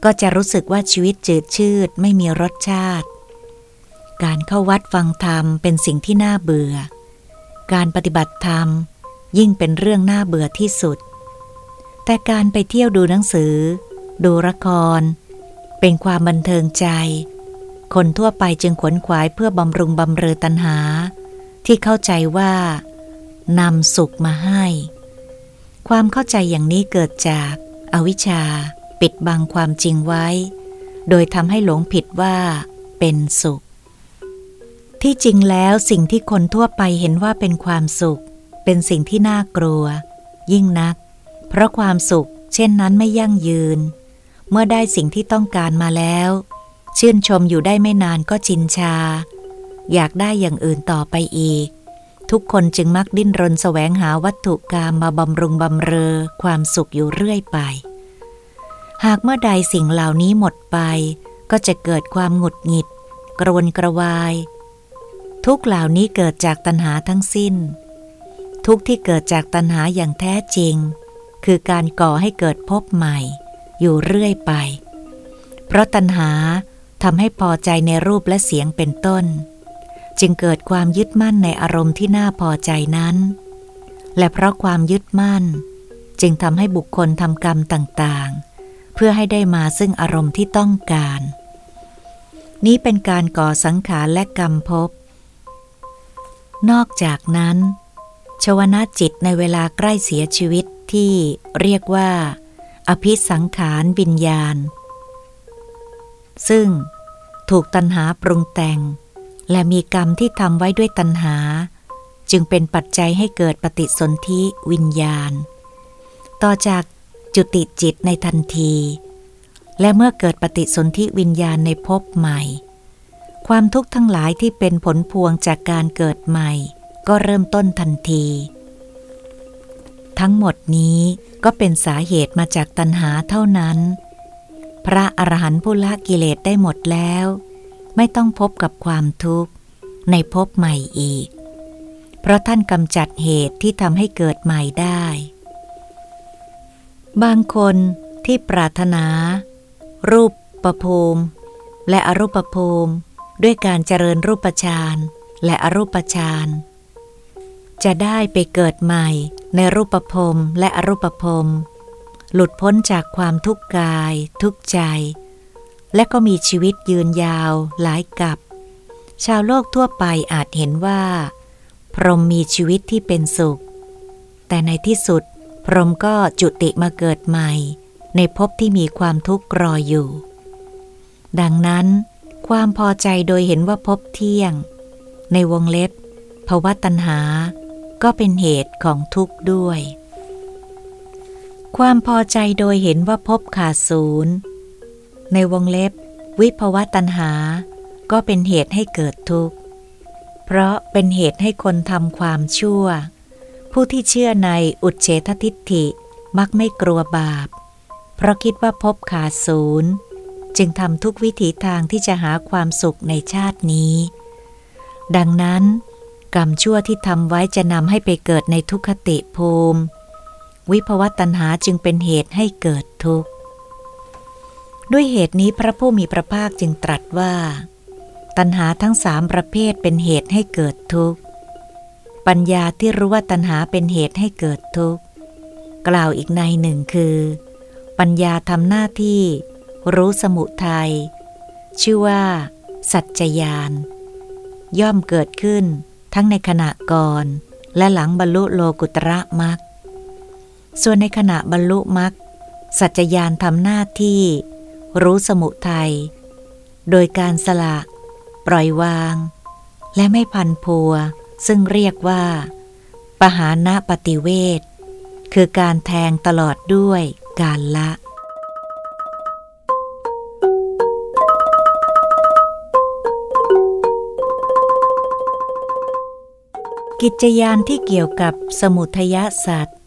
ก็จะรู้สึกว่าชีวิตจืดชืดไม่มีรสชาติ การเข้าวัดฟังธรรมเป็นสิ่งที่น่าเบื่อ การปฏิบัติธรรมยิ่งเป็นเรื่องน่าเบื่อที่สุด แต่การไปเที่ยวดูหนังสือ ดูละคร เป็นความบันเทิงใจ คนทั่วไปจึงขวนขวายเพื่อบำรุงบำเรอตัณหา ที่เข้าใจว่านำสุขมาให้ ความเข้าใจอย่างนี้เกิดจากอาวิชชา ปิดบังความจริงไว้ โดยทำให้หลงผิดว่าเป็นสุข ที่จริงแล้วสิ่งที่คนทั่วไปเห็นว่าเป็นความสุข เป็นสิ่งที่น่ากลัว ยิ่งนัก เพราะความสุขเช่นนั้นไม่ยั่งยืน มื่อได้สิ่งที่ต้องการมาแล้ว ชื่นชมอยู่ได้ไม่นานก็จินชา อยากได้อย่างอื่นต่อไปอีก ทุกคนจึงมักดิ้นรนแสวงหาวัตถุกรรมมาบำรุงบำเรอความสุขอยู่เรื่อยไป หากเมื่อใดสิ่งเหล่านี้หมดไป ก็จะเกิดความหงุดหงิด กรวนกระวาย ทุกเหล่านี้เกิดจากตัณหาทั้งสิ้น ทุกที่เกิดจากตัณหาอย่างแท้จริง คือการก่อให้เกิดพบใหม่ อยู่เรื่อยไป เพราะตัณหาทำให้พอใจในรูปและเสียงเป็นต้น จึงเกิดความยึดมั่นในอารมณ์ที่น่าพอใจนั้น และเพราะความยึดมั่น จึงทำให้บุคคลทำกรรมต่างๆ เพื่อให้ได้มาซึ่งอารมณ์ที่ต้องการ นี้เป็นการก่อสังขารและกรรมภพนอกจากนั้น ชวนาจิตในเวลาใกล้เสียชีวิตที่เรียกว่า อภิสังขารวิญญาณ ซึ่งถูกตัณหาปรุงแต่ง และมีกรรมที่ทำไว้ด้วยตัณหา จึงเป็นปัจจัยให้เกิดปฏิสนธิวิญญาณ ต่อจากจุติจิตในทันที และเมื่อเกิดปฏิสนธิวิญญาณในภพใหม่ ความทุกข์ทั้งหลายที่เป็นผลพวงจากการเกิดใหม่ ก็เริ่มต้นทันที ทั้งหมดนี้ ก็เป็นสาเหตุมาจากตัณหาเท่านั้น พระอรหันต์ผู้ละกิเลสได้หมดแล้ว ไม่ต้องพบกับความทุกข์ในภพใหม่อีก เพราะท่านกำจัดเหตุที่ทำให้เกิดใหม่ได้ บางคนที่ปรารถนา รูปประภูมิ และอรูปภูมิ ด้วยการเจริญรูปฌานและอรูปฌานจะได้ไปเกิดใหม่ ในรูปภพและอรูปภพหลุดพ้นจากความทุกข์กาย ทุกข์ใจ และก็มีชีวิตยืนยาวหลายกับ ชาวโลกทั่วไปอาจเห็นว่า พรหมมีชีวิตที่เป็นสุข แต่ในที่สุด พรหมก็จุติมาเกิดใหม่ ในภพที่มีความทุกข์รออยู่ ดังนั้น ความพอใจโดยเห็นว่าภพเที่ยง ในวงเล็บภาวะตัณหา ก็เป็นเหตุของทุกข์ด้วย ความพอใจโดยเห็นว่าพบขาดศูนย์ในวงเล็บ วิภวะตัณหา ก็เป็นเหตุให้เกิดทุกข์ เพราะเป็นเหตุให้คนทำความชั่ว ผู้ที่เชื่อในอุเฉททิฏฐิมักไม่กลัวบาป เพราะคิดว่าพบขาดศูนย์จึงทำทุกวิถีทางที่จะหาความสุขในชาตินี้ ดังนั้น กรรมชั่วที่ทำไว้จะนำให้ไปเกิดในทุกขติภูมิ วิภวตัณหาจึงเป็นเหตุให้เกิดทุกข์ ด้วยเหตุนี้พระผู้มีพระภาคจึงตรัสว่า ตัณหาทั้งสามประเภทเป็นเหตุให้เกิดทุกข์ ปัญญาที่รู้ว่าตัณหาเป็นเหตุให้เกิดทุกข์ กล่าวอีกในหนึ่งคือ ปัญญาทำหน้าที่ รู้สมุทัยชื่อว่า สัจจยาน ย่อมเกิดขึ้น ทั้งในขณะก่อนและหลังบรรลุโลกุตระมักส่วนในขณะบรรลุมักสัจจยานทำหน้าที่ รู้สมุทัยโดยการสละ ปล่อยวาง และไม่พันพัว ซึ่งเรียกว่า ปหานะปฏิเวทคือการแทงตลอดด้วยการละ กิจยานที่เกี่ยวกับสมุทยสัตว์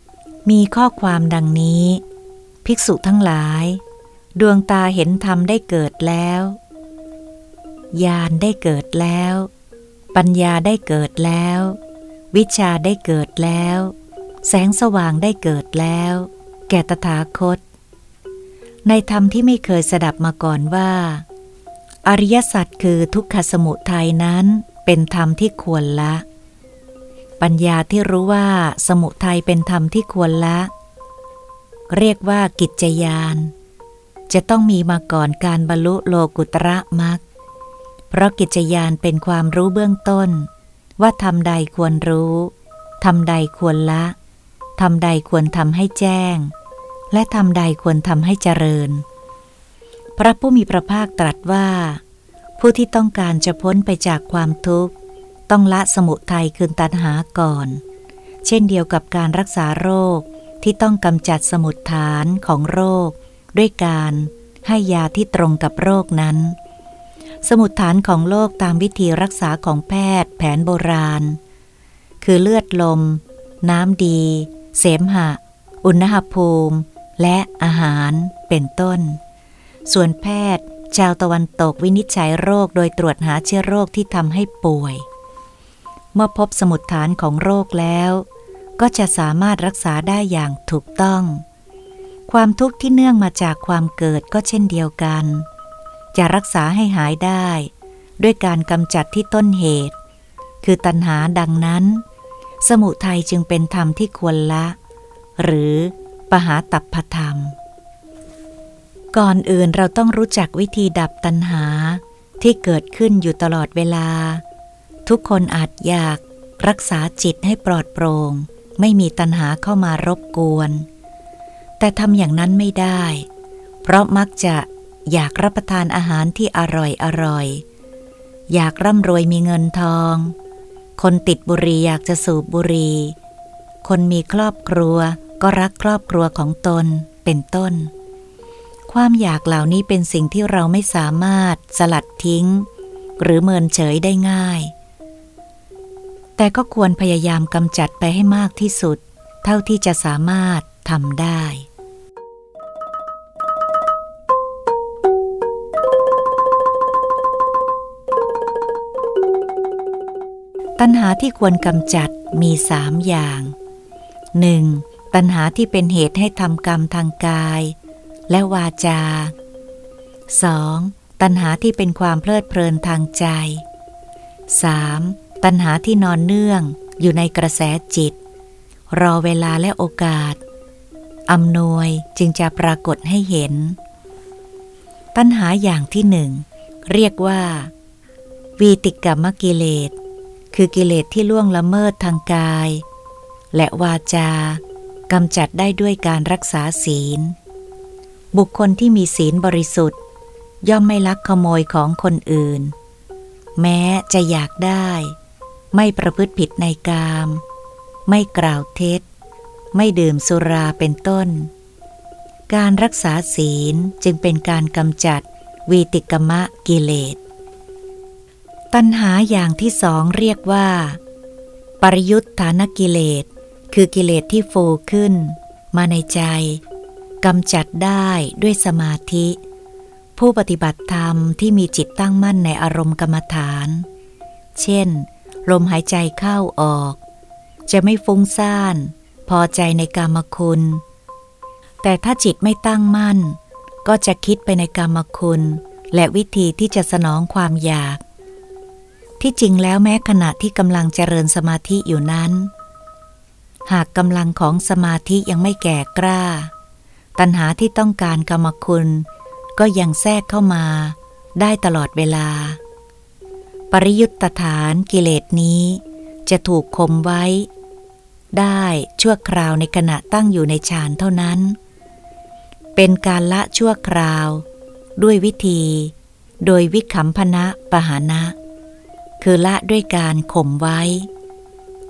มีข้อความดังนี้ ภิกษุทั้งหลาย ดวงตาเห็นธรรมได้เกิดแล้วญาณได้เกิดแล้ว ปัญญาได้เกิดแล้ว วิชาได้เกิดแล้ว แสงสว่างได้เกิดแล้ว แก่ตถาคต ในธรรมที่ไม่เคยสดับมาก่อนว่า อริยสัจคือทุกขสมุทัยนั้นเป็นธรรมที่ควรละ ปัญญาที่รู้ว่าสมุทัยเป็นธรรมที่ควรละ เรียกว่ากิจยาน จะต้องมีมาก่อนการบรรลุโลกุตระมักเพราะกิจยานเป็นความรู้เบื้องต้น ว่าทำใดควรรู้ทำใดควรละทำใดควรทำให้แจ้ง และทำใดควรทำให้เจริญ พระผู้มีพระภาคตรัสว่า ผู้ที่ต้องการจะพ้นไปจากความทุกข์ ต้องละสมุทัยคืนตัณหาก่อน เช่นเดียวกับการรักษาโรคที่ต้องกำจัดสมุดฐานของโรค ด้วยการให้ยาที่ตรงกับโรคนั้น สมุดฐานของโรคตามวิธีรักษาของแพทย์แผนโบราณ คือเลือดลม น้ำดี เสมหะ อุณหภูมิ และอาหารเป็นต้น ส่วนแพทย์ชาวตะวันตกวินิจฉัยโรคโดยตรวจหาเชื้อโรคที่ทำให้ป่วย มื่อพบสมุดฐานของโรคแล้ว ก็จะสามารถรักษาได้อย่างถูกต้อง ความทุกข์ที่เนื่องมาจากความเกิดก็เช่นเดียวกัน จะรักษาให้หายได้ ด้วยการกำจัดที่ต้นเหตุ คือตัณหาดังนั้น สมุทัยจึงเป็นธรรมที่ควรละ หรือปหาตัพพธรรม ก่อนอื่นเราต้องรู้จักวิธีดับตัณหาที่เกิดขึ้นอยู่ตลอดเวลา ทุกคนอาจอยากรักษาจิตให้ปลอดโปร่ง ไม่มีตัณหาเข้ามารบกวน แต่ทำอย่างนั้นไม่ได้ เพราะมักจะอยากรับประทานอาหารที่อร่อยอร่อย อยากร่ำรวยมีเงินทอง คนติดบุหรี่อยากจะสูบบุหรี่คนมีครอบครัวก็รักครอบครัวของตนเป็นต้น ความอยากเหล่านี้เป็นสิ่งที่เราไม่สามารถสลัดทิ้ง หรือเมินเฉยได้ง่าย แต่ก็ควรพยายามกำจัดไปให้มากที่สุด เท่าที่จะสามารถทำได้ตัณหาที่ควรกำจัดมีสามอย่าง 1. ตัณหาที่เป็นเหตุให้ทำกรรมทางกาย และวาจา 2. ตัณหาที่เป็นความเพลิดเพลินทางใจ 3. ตัณหาที่นอนเนื่องอยู่ในกระแสจิต รอเวลาและโอกาสอำนวยจึงจะปรากฏให้เห็น ตัณหาอย่างที่หนึ่ง เรียกว่า วีติกรรมกิเลส คือกิเลสที่ล่วงละเมิดทางกาย และวาจากำจัดได้ด้วยการรักษาศีล บุคคลที่มีศีลบริสุทธิ์ ย่อมไม่ลักขโมยของคนอื่น แม้จะอยากได้ ไม่ประพฤติผิดในกาม ไม่กล่าวเท็จ ไม่ดื่มสุราเป็นต้น การรักษาศีลจึงเป็นการกำจัดวีติกมะกิเลส ตัณหาอย่างที่สองเรียกว่า ปริยุทธานกิเลส คือกิเลสที่ฟูขึ้น มาในใจกำจัดได้ด้วยสมาธิ ผู้ปฏิบัติธรรมที่มีจิตตั้งมั่นในอารมณ์กรรมฐาน เช่น ลมหายใจเข้าออก จะไม่ฟุ้งซ่าน พอใจในกรรมคุณ แต่ถ้าจิตไม่ตั้งมั่น ก็จะคิดไปในกรรมคุณ และวิธีที่จะสนองความอยาก ที่จริงแล้วแม้ขณะที่กำลังเจริญสมาธิอยู่นั้น หากกำลังของสมาธิยังไม่แก่กล้า ตัณหาที่ต้องการกรรมคุณ ก็ยังแทรกเข้ามา ได้ตลอดเวลา ปริยุตตฐานกิเลสนี้ จะถูกคมไว้ ได้ชั่วคราวในขณะตั้งอยู่ในฌานเท่านั้น เป็นการละชั่วคราว ด้วยวิธี โดยวิคัมพนะปหานะ คือละด้วยการข่มไว้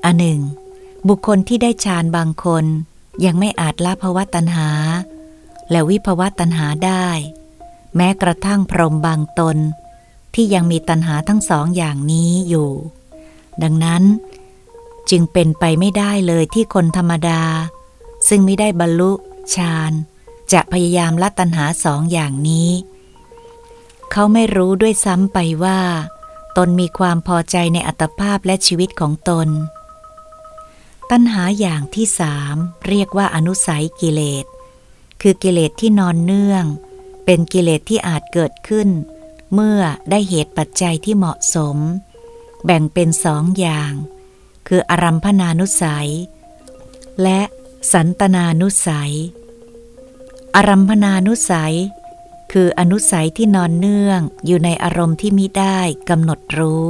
อันหนึ่ง บุคคลที่ได้ฌานบางคนยังไม่อาจละภวะตัณหา และวิภวะตัณหาได้ แม้กระทั่งพรหมบางตน ที่ยังมีตัณหาทั้งสองอย่างนี้อยู่ ดังนั้น จึงเป็นไปไม่ได้เลยที่คนธรรมดา ซึ่งไม่ได้บรรลุฌานจะพยายามละตัณหาสองอย่างนี้ เขาไม่รู้ด้วยซ้ำไปว่า ตนมีความพอใจในอัตภาพและชีวิตของตน ตัณหาอย่างที่สามเรียกว่าอนุสัยกิเลส คือกิเลสที่นอนเนื่อง เป็นกิเลสที่อาจเกิดขึ้น เมื่อได้เหตุปัจจัยที่เหมาะสม แบ่งเป็นสองอย่าง คืออารัมพนานุสัย และสันตนานุสัย อารัมพนานุสัย คืออนุสัยที่นอนเนื่องอยู่ในอารมณ์ที่มิได้กำหนดรู้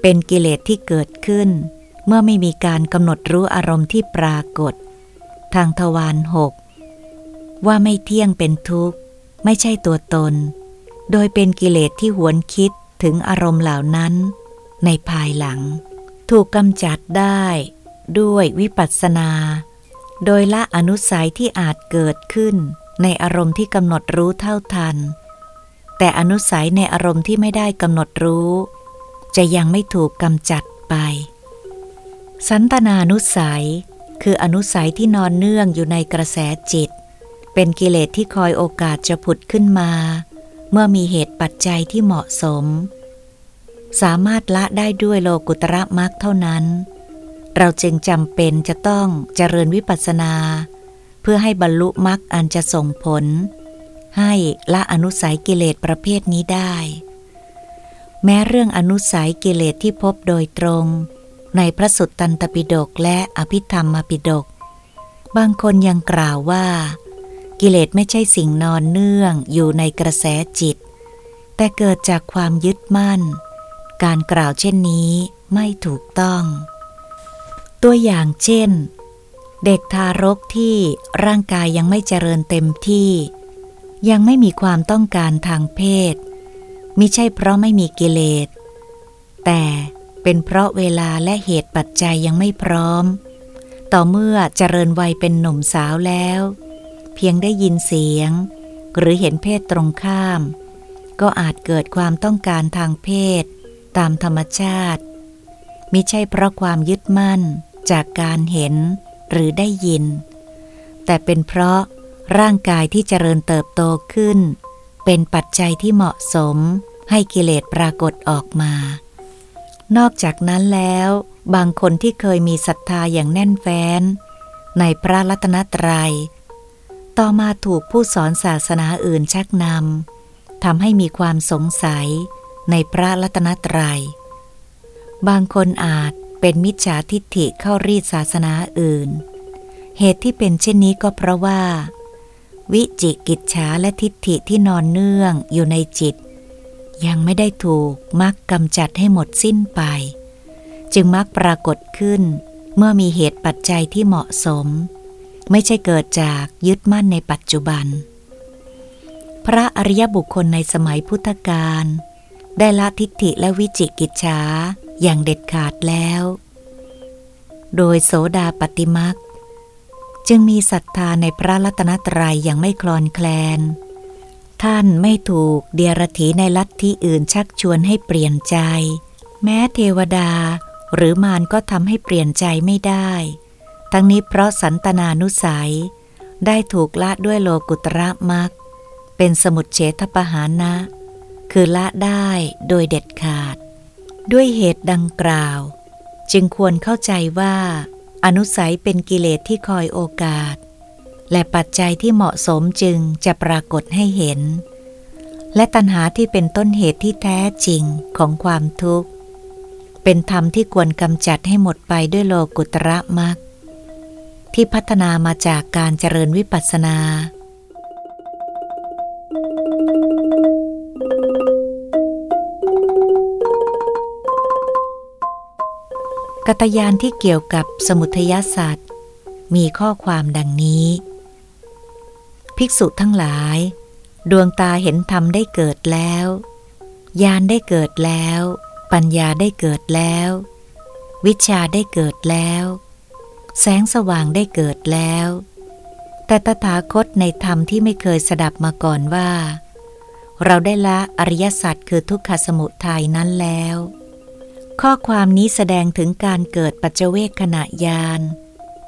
เป็นกิเลสที่เกิดขึ้น เมื่อไม่มีการกำหนดรู้อารมณ์ที่ปรากฏ ทางทวารหกว่าไม่เที่ยงเป็นทุกข์ ไม่ใช่ตัวตน โดยเป็นกิเลสที่หวนคิดถึงอารมณ์เหล่านั้น ในภายหลัง ถูกกำจัดได้ด้วยวิปัสสนา โดยละอนุสัยที่อาจเกิดขึ้นในอารมณ์ที่กำหนดรู้เท่าทัน แต่อนุสัยในอารมณ์ที่ไม่ได้กำหนดรู้ จะยังไม่ถูกกำจัดไป สันตนานุสัย คืออนุสัยที่นอนเนื่องอยู่ในกระแสจิต เป็นกิเลสที่คอยโอกาสจะผุดขึ้นมา เมื่อมีเหตุปัจจัยที่เหมาะสม สามารถละได้ด้วยโลกุตระมรรคเท่านั้น เราจึงจำเป็นจะต้องเจริญวิปัสสนา เพื่อให้บรรลุมรรคอันจะส่งผล ให้ละอนุสัยกิเลสประเภทนี้ได้ แม้เรื่องอนุสัยกิเลสที่พบโดยตรง ในพระสุตตันตปิฎกและอภิธรรมปิฎกบางคนยังกล่าวว่า กิเลสไม่ใช่สิ่งนอนเนื่องอยู่ในกระแสจิต แต่เกิดจากความยึดมั่น การกล่าวเช่นนี้ไม่ถูกต้อง ตัวอย่างเช่น เด็กทารกที่ร่างกายยังไม่เจริญเต็มที่ ยังไม่มีความต้องการทางเพศมิใช่เพราะไม่มีกิเลส แต่เป็นเพราะเวลาและเหตุปัจจัยยังไม่พร้อม ต่อเมื่อเจริญวัยเป็นหนุ่มสาวแล้ว เพียงได้ยินเสียง หรือเห็นเพศตรงข้าม ก็อาจเกิดความต้องการทางเพศ ตามธรรมชาติ มิใช่เพราะความยึดมั่นจากการเห็นหรือได้ยิน แต่เป็นเพราะร่างกายที่เจริญเติบโตขึ้น เป็นปัจจัยที่เหมาะสมให้กิเลสปรากฏออกมา นอกจากนั้นแล้ว บางคนที่เคยมีศรัทธาอย่างแน่นแฟ้น ในพระรัตนตรยัย ต่อมาถูกผู้สอนศาสนาอื่นชักนำทำให้มีความสงสัยในพระรัตนตรยัย บางคนอาจเป็นมิจฉาทิฏฐิเข้ารีดศาสนาอื่น เหตุที่เป็นเช่นนี้ก็เพราะว่า วิจิกิจฉาและทิฏฐิที่นอนเนื่องอยู่ในจิต ยังไม่ได้ถูกมักกำจัดให้หมดสิ้นไป จึงมักปรากฏขึ้นเมื่อมีเหตุปัจจัยที่เหมาะสม ไม่ใช่เกิดจากยึดมั่นในปัจจุบัน พระอริยบุคคลในสมัยพุทธกาลได้ละทิฏฐิและวิจิกิจฉาอย่างเด็ดขาดแล้ว โดยโสดาปฏิมักจึงมีศรัทธาในพระรัตนตรัยอย่างไม่คลอนแคลน ท่านไม่ถูกเดียรถีในลัทธิอื่นชักชวนให้เปลี่ยนใจ แม้เทวดาหรือมารก็ทำให้เปลี่ยนใจไม่ได้ ทั้งนี้เพราะสันตนานุสัย ได้ถูกละด้วยโลกุตระมักเป็นสมุดเฉทปหานะ คือละได้โดยเด็ดขาด ด้วยเหตุดังกล่าว จึงควรเข้าใจว่า อนุสัยเป็นกิเลสที่คอยโอกาส และปัจจัยที่เหมาะสมจึงจะปรากฏให้เห็น และตัณหาที่เป็นต้นเหตุที่แท้จริงของความทุกข์ เป็นธรรมที่ควรกำจัดให้หมดไปด้วยโลกุตระมัก ที่พัฒนามาจากการเจริญวิปัสสนา กตยานที่เกี่ยวกับสมุทยศาสตร์ มีข้อความดังนี้ ภิกษุทั้งหลาย ดวงตาเห็นธรรมได้เกิดแล้วญาณได้เกิดแล้ว ปัญญาได้เกิดแล้ว วิชาได้เกิดแล้ว แสงสว่างได้เกิดแล้ว แต่ตถาคตในธรรมที่ไม่เคยสดับมาก่อนว่า เราได้ละอริยสัจคือทุกขสมุทัยนั้นแล้ว ข้อความนี้แสดงถึงการเกิดปัจเจเวกขณะยาน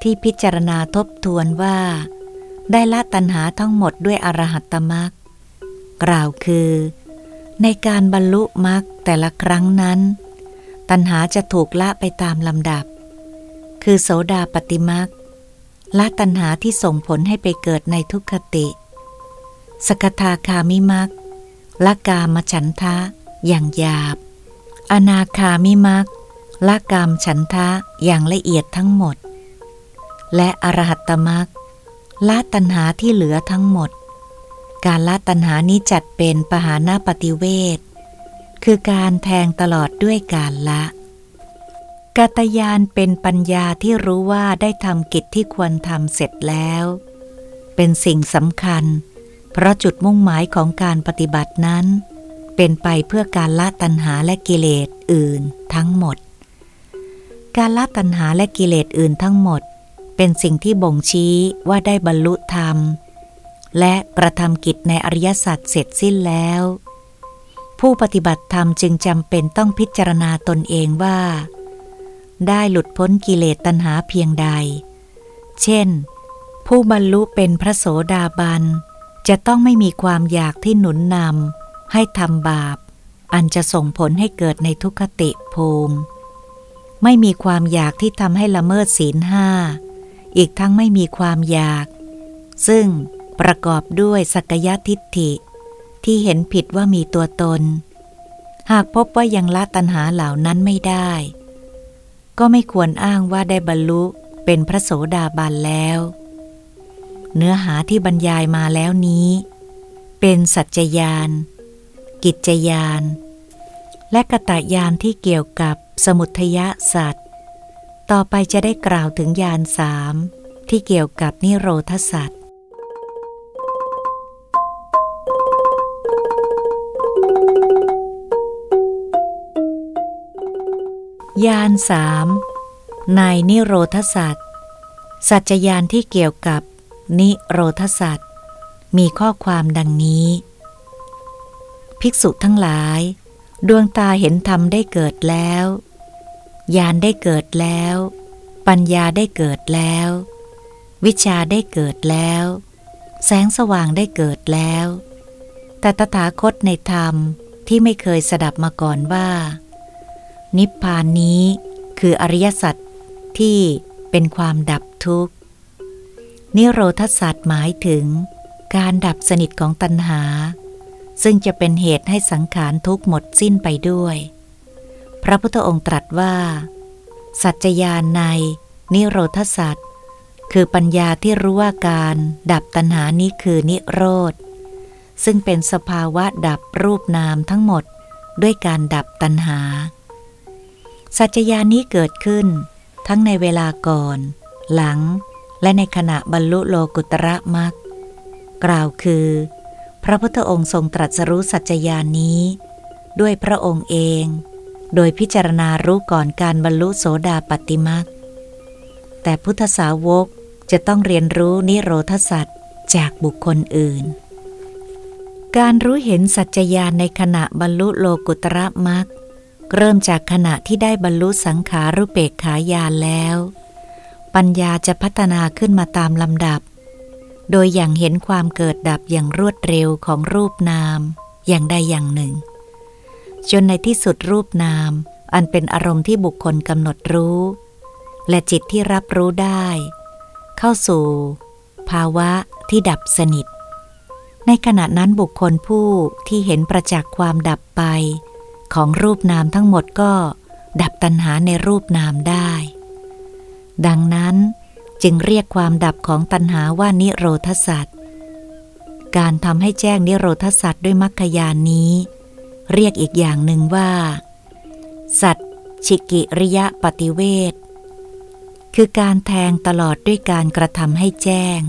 ที่พิจารณาทบทวนว่า ได้ละตัณหาทั้งหมดด้วยอรหัตตมรักกล่าวคือ ในการบรรลุมรรคแต่ละครั้งนั้น ตัณหาจะถูกละไปตามลำดับ คือโสดาปฏิมรรคละตัณหาที่ส่งผลให้ไปเกิดในทุกขติ สกทาคามิมรรคละกามฉันทะ อย่างหยาบ อนาคามิมักละกรรมฉันทะอย่างละเอียดทั้งหมด และอรหัตตมักละตัณหาที่เหลือทั้งหมด การละตัณหานี้จัดเป็นปหานาปฏิเวทคือการแทงตลอดด้วยการละ กาตยานเป็นปัญญาที่รู้ว่าได้ทำกิจที่ควรทำเสร็จแล้ว เป็นสิ่งสำคัญ เพราะจุดมุ่งหมายของการปฏิบัตินั้น เป็นไปเพื่อการละตัณหาและกิเลสอื่นทั้งหมด การละตัณหาและกิเลสอื่นทั้งหมด เป็นสิ่งที่บ่งชี้ว่าได้บรรลุธรรม และกระทำกิจในอริยสัจเสร็จสิ้นแล้ว ผู้ปฏิบัติธรรมจึงจำเป็นต้องพิจารณาตนเองว่า ได้หลุดพ้นกิเลสตัณหาเพียงใด เช่น ผู้บรรลุเป็นพระโสดาบัน จะต้องไม่มีความอยากที่หนุนนำให้ทำบาป อันจะส่งผลให้เกิดในทุกขติภูมิ ไม่มีความอยากที่ทำให้ละเมิดศีลห้า อีกทั้งไม่มีความอยาก ซึ่งประกอบด้วยสักยทิฏฐิ ที่เห็นผิดว่ามีตัวตน หากพบว่ายังละตัณหาเหล่านั้นไม่ได้ ก็ไม่ควรอ้างว่าได้บรรลุเป็นพระโสดาบันแล้ว เนื้อหาที่บรรยายมาแล้วนี้ เป็นสัจจยาน กิจยาน และกตายานที่เกี่ยวกับสมุทยสัตว์ ต่อไปจะได้กล่าวถึงยานสามที่เกี่ยวกับนิโรธสัตว์ ยานสามในนิโรธสัตว์สัจยานที่เกี่ยวกับนิโรธสัตว์มีข้อความดังนี้ ภิกษุทั้งหลาย ดวงตาเห็นธรรมได้เกิดแล้วยานได้เกิดแล้ว ปัญญาได้เกิดแล้ว วิชาได้เกิดแล้ว แสงสว่างได้เกิดแล้วแต่ตถาคตในธรรมที่ไม่เคยสดับมาก่อนว่า นิพพานนี้คืออริยสัจที่เป็นความดับทุกข์ นิโรธสัจหมายถึงการดับสนิทของตัณหา ซึ่งจะเป็นเหตุให้สังขารทุกข์หมดสิ้นไปด้วย พระพุทธองค์ตรัสว่า สัจญาณในนิโรธสัจคือปัญญาที่รู้ว่าการดับตัณหานี้คือนิโรธ ซึ่งเป็นสภาวะดับรูปนามทั้งหมดด้วยการดับตัณหา สัจญานี้เกิดขึ้น ทั้งในเวลาก่อน หลัง และในขณะบรรลุโลกุตระมักกล่าวคือ พระพุทธองค์ทรงตรัสรู้สัจญานี้ ด้วยพระองค์เอง โดยพิจารณารู้ก่อนการบรรลุโสดาปติมักแต่พุทธสาวกจะต้องเรียนรู้นิโรธสัจจากบุคคลอื่น การรู้เห็นสัจญาในขณะบรรลุโลกุตระมัก เริ่มจากขณะที่ได้บรรลุสังขารุเปกขายานแล้ว ปัญญาจะพัฒนาขึ้นมาตามลำดับ โดยอย่างเห็นความเกิดดับอย่างรวดเร็วของรูปนามอย่างใดอย่างหนึ่ง จนในที่สุดรูปนาม อันเป็นอารมณ์ที่บุคคลกำหนดรู้ และจิตที่รับรู้ได้ เข้าสู่ ภาวะที่ดับสนิท ในขณะนั้นบุคคลผู้ที่เห็นประจักษ์ความดับไป ของรูปนามทั้งหมดก็ดับตัณหาในรูปนามได้ ดังนั้นจึงเรียกความดับของตัณหาว่านิโรธสัตว์การทำให้แจ้งนิโรธสัตว์ด้วยมรรคยานนี้ เรียกอีกอย่างหนึ่งว่า สัตชิกิริยะปฏิเวทคือการแทงตลอดด้วยการกระทำให้แจ้ง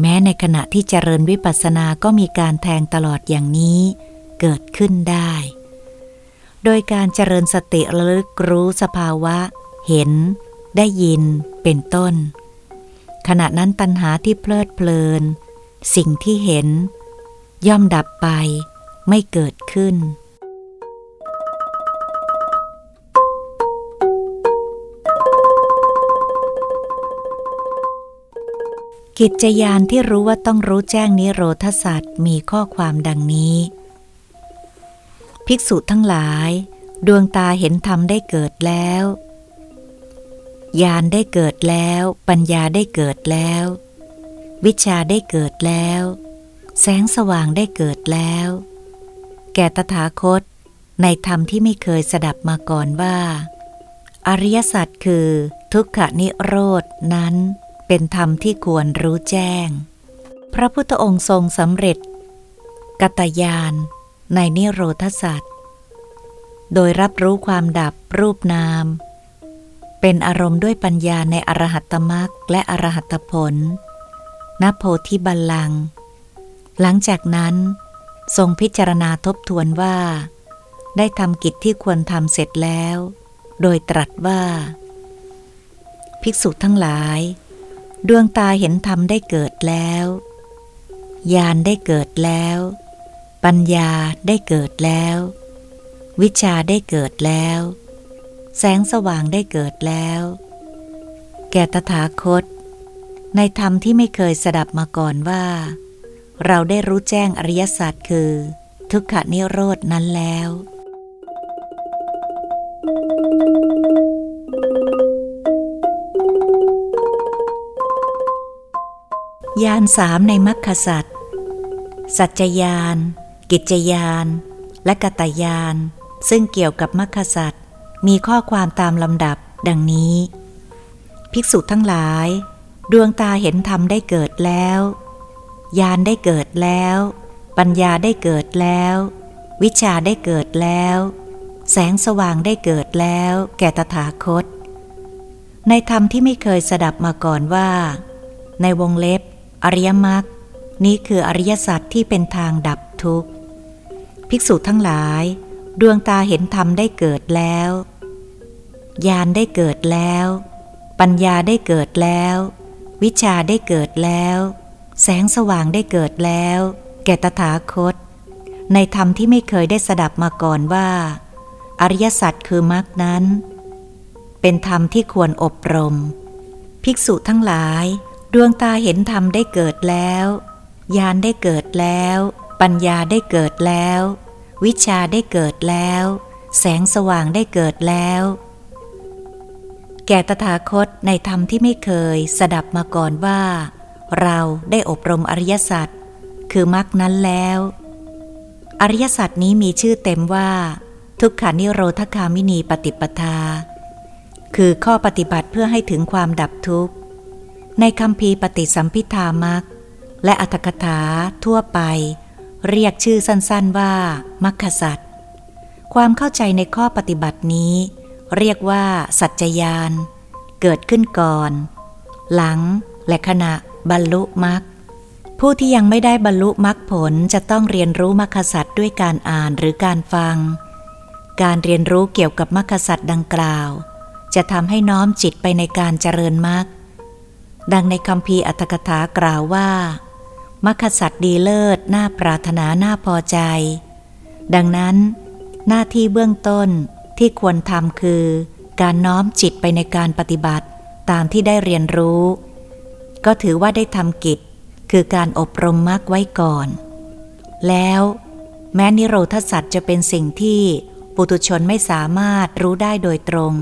แม้ในขณะที่เจริญวิปัสสนาก็มีการแทงตลอดอย่างนี้เกิดขึ้นได้ โดยการเจริญสติระลึกรู้สภาวะ เห็น ได้ยิน เป็นต้น ขณะนั้นตัณหาที่เพลิดเพลิน สิ่งที่เห็น ย่อมดับไป ไม่เกิดขึ้นกิจยานที่รู้ว่าต้องรู้แจ้งนิโรธศาสตร์มีข้อความดังนี้ ภิกษุทั้งหลาย ดวงตาเห็นธรรมได้เกิดแล้วญาณได้เกิดแล้ว ปัญญาได้เกิดแล้ว วิชาได้เกิดแล้ว แสงสว่างได้เกิดแล้ว แก่ตถาคต ในธรรมที่ไม่เคยสดับมาก่อนว่า อริยสัจคือทุกขนิโรดนั้น เป็นธรรมที่ควรรู้แจ้ง พระพุทธองค์ทรงสำเร็จกัตยาน ในนิโรธสัตว์โดยรับรู้ความดับรูปนาม เป็นอารมณ์ด้วยปัญญาในอรหัตตมรรคและอรหัตผลนโพธิบัลลัง หลังจากนั้น ทรงพิจารณาทบทวนว่า ได้ทำกิจที่ควรทำเสร็จแล้ว โดยตรัสว่า ภิกษุทั้งหลาย ดวงตาเห็นธรรมได้เกิดแล้วญาณได้เกิดแล้ว ปัญญาได้เกิดแล้ว วิชาได้เกิดแล้ว แสงสว่างได้เกิดแล้ว แก่ตถาคต ในธรรมที่ไม่เคยสดับมาก่อนว่า เราได้รู้แจ้งอริยสัจคือ ทุกขนิโรดนั้นแล้ว ยานสามในมัคคสัตสัจจยาน กิจยานและกตยาน ซึ่งเกี่ยวกับมรรคสัตว์มีข้อความตามลำดับดังนี้ ภิกษุทั้งหลาย ดวงตาเห็นธรรมได้เกิดแล้วญาณได้เกิดแล้ว ปัญญาได้เกิดแล้ว วิชาได้เกิดแล้ว แสงสว่างได้เกิดแล้ว แก่ตถาคต ในธรรมที่ไม่เคยสดับมาก่อนว่า ในวงเล็บ อริยมรรคนี้คืออริยสัจที่เป็นทางดับทุกข์ ภิกษุทั้งหลาย ดวงตาเห็นธรรมได้เกิดแล้วญาณได้เกิดแล้ว ปัญญาได้เกิดแล้ว วิชาได้เกิดแล้ว แสงสว่างได้เกิดแล้ว แก่ตถาคต ในธรรมที่ไม่เคยได้สดับมาก่อนว่า อริยสัจคือมรรคนั้น เป็นธรรมที่ควรอบรม ภิกษุทั้งหลาย ดวงตาเห็นธรรมได้เกิดแล้วญาณได้เกิดแล้ว ปัญญาได้เกิดแล้ว วิชาได้เกิดแล้ว แสงสว่างได้เกิดแล้ว แก่ตถาคตในธรรมที่ไม่เคยสดับมาก่อนว่า เราได้อบรมอริยสัจคือมรรคนั้นแล้ว อริยสัจนี้มีชื่อเต็มว่า ทุกขานิโรธคามินีปฏิปทา คือข้อปฏิบัติเพื่อให้ถึงความดับทุกข์ ในคำพีปฏิสัมพิธามักและอัตถกถาทั่วไป เรียกชื่อสั้นๆว่า มัคคสัตความเข้าใจในข้อปฏิบัตินี้ เรียกว่า สัจจยาน เกิดขึ้นก่อน หลังและขณะบรรลุมรรคผู้ที่ยังไม่ได้บรรลุมรรคผลจะต้องเรียนรู้มรรคสัตด้วยการอ่านหรือการฟัง การเรียนรู้เกี่ยวกับมรรคสัตดังกล่าว จะทำให้น้อมจิตไปในการเจริญมรรคดังในคำพีอัตถกถากล่าวว่า มัคคสัตดีเลิศน่าปรารถนาน่าพอใจ ดังนั้น หน้าที่เบื้องต้นที่ควรทำคือ การน้อมจิตไปในการปฏิบัติตามที่ได้เรียนรู้ ก็ถือว่าได้ทำกิจ คือการอบรมมรรคไว้ก่อน แล้ว แม้นิโรธสัตว์จะเป็นสิ่งที่ปุตุชนไม่สามารถรู้ได้โดยตรง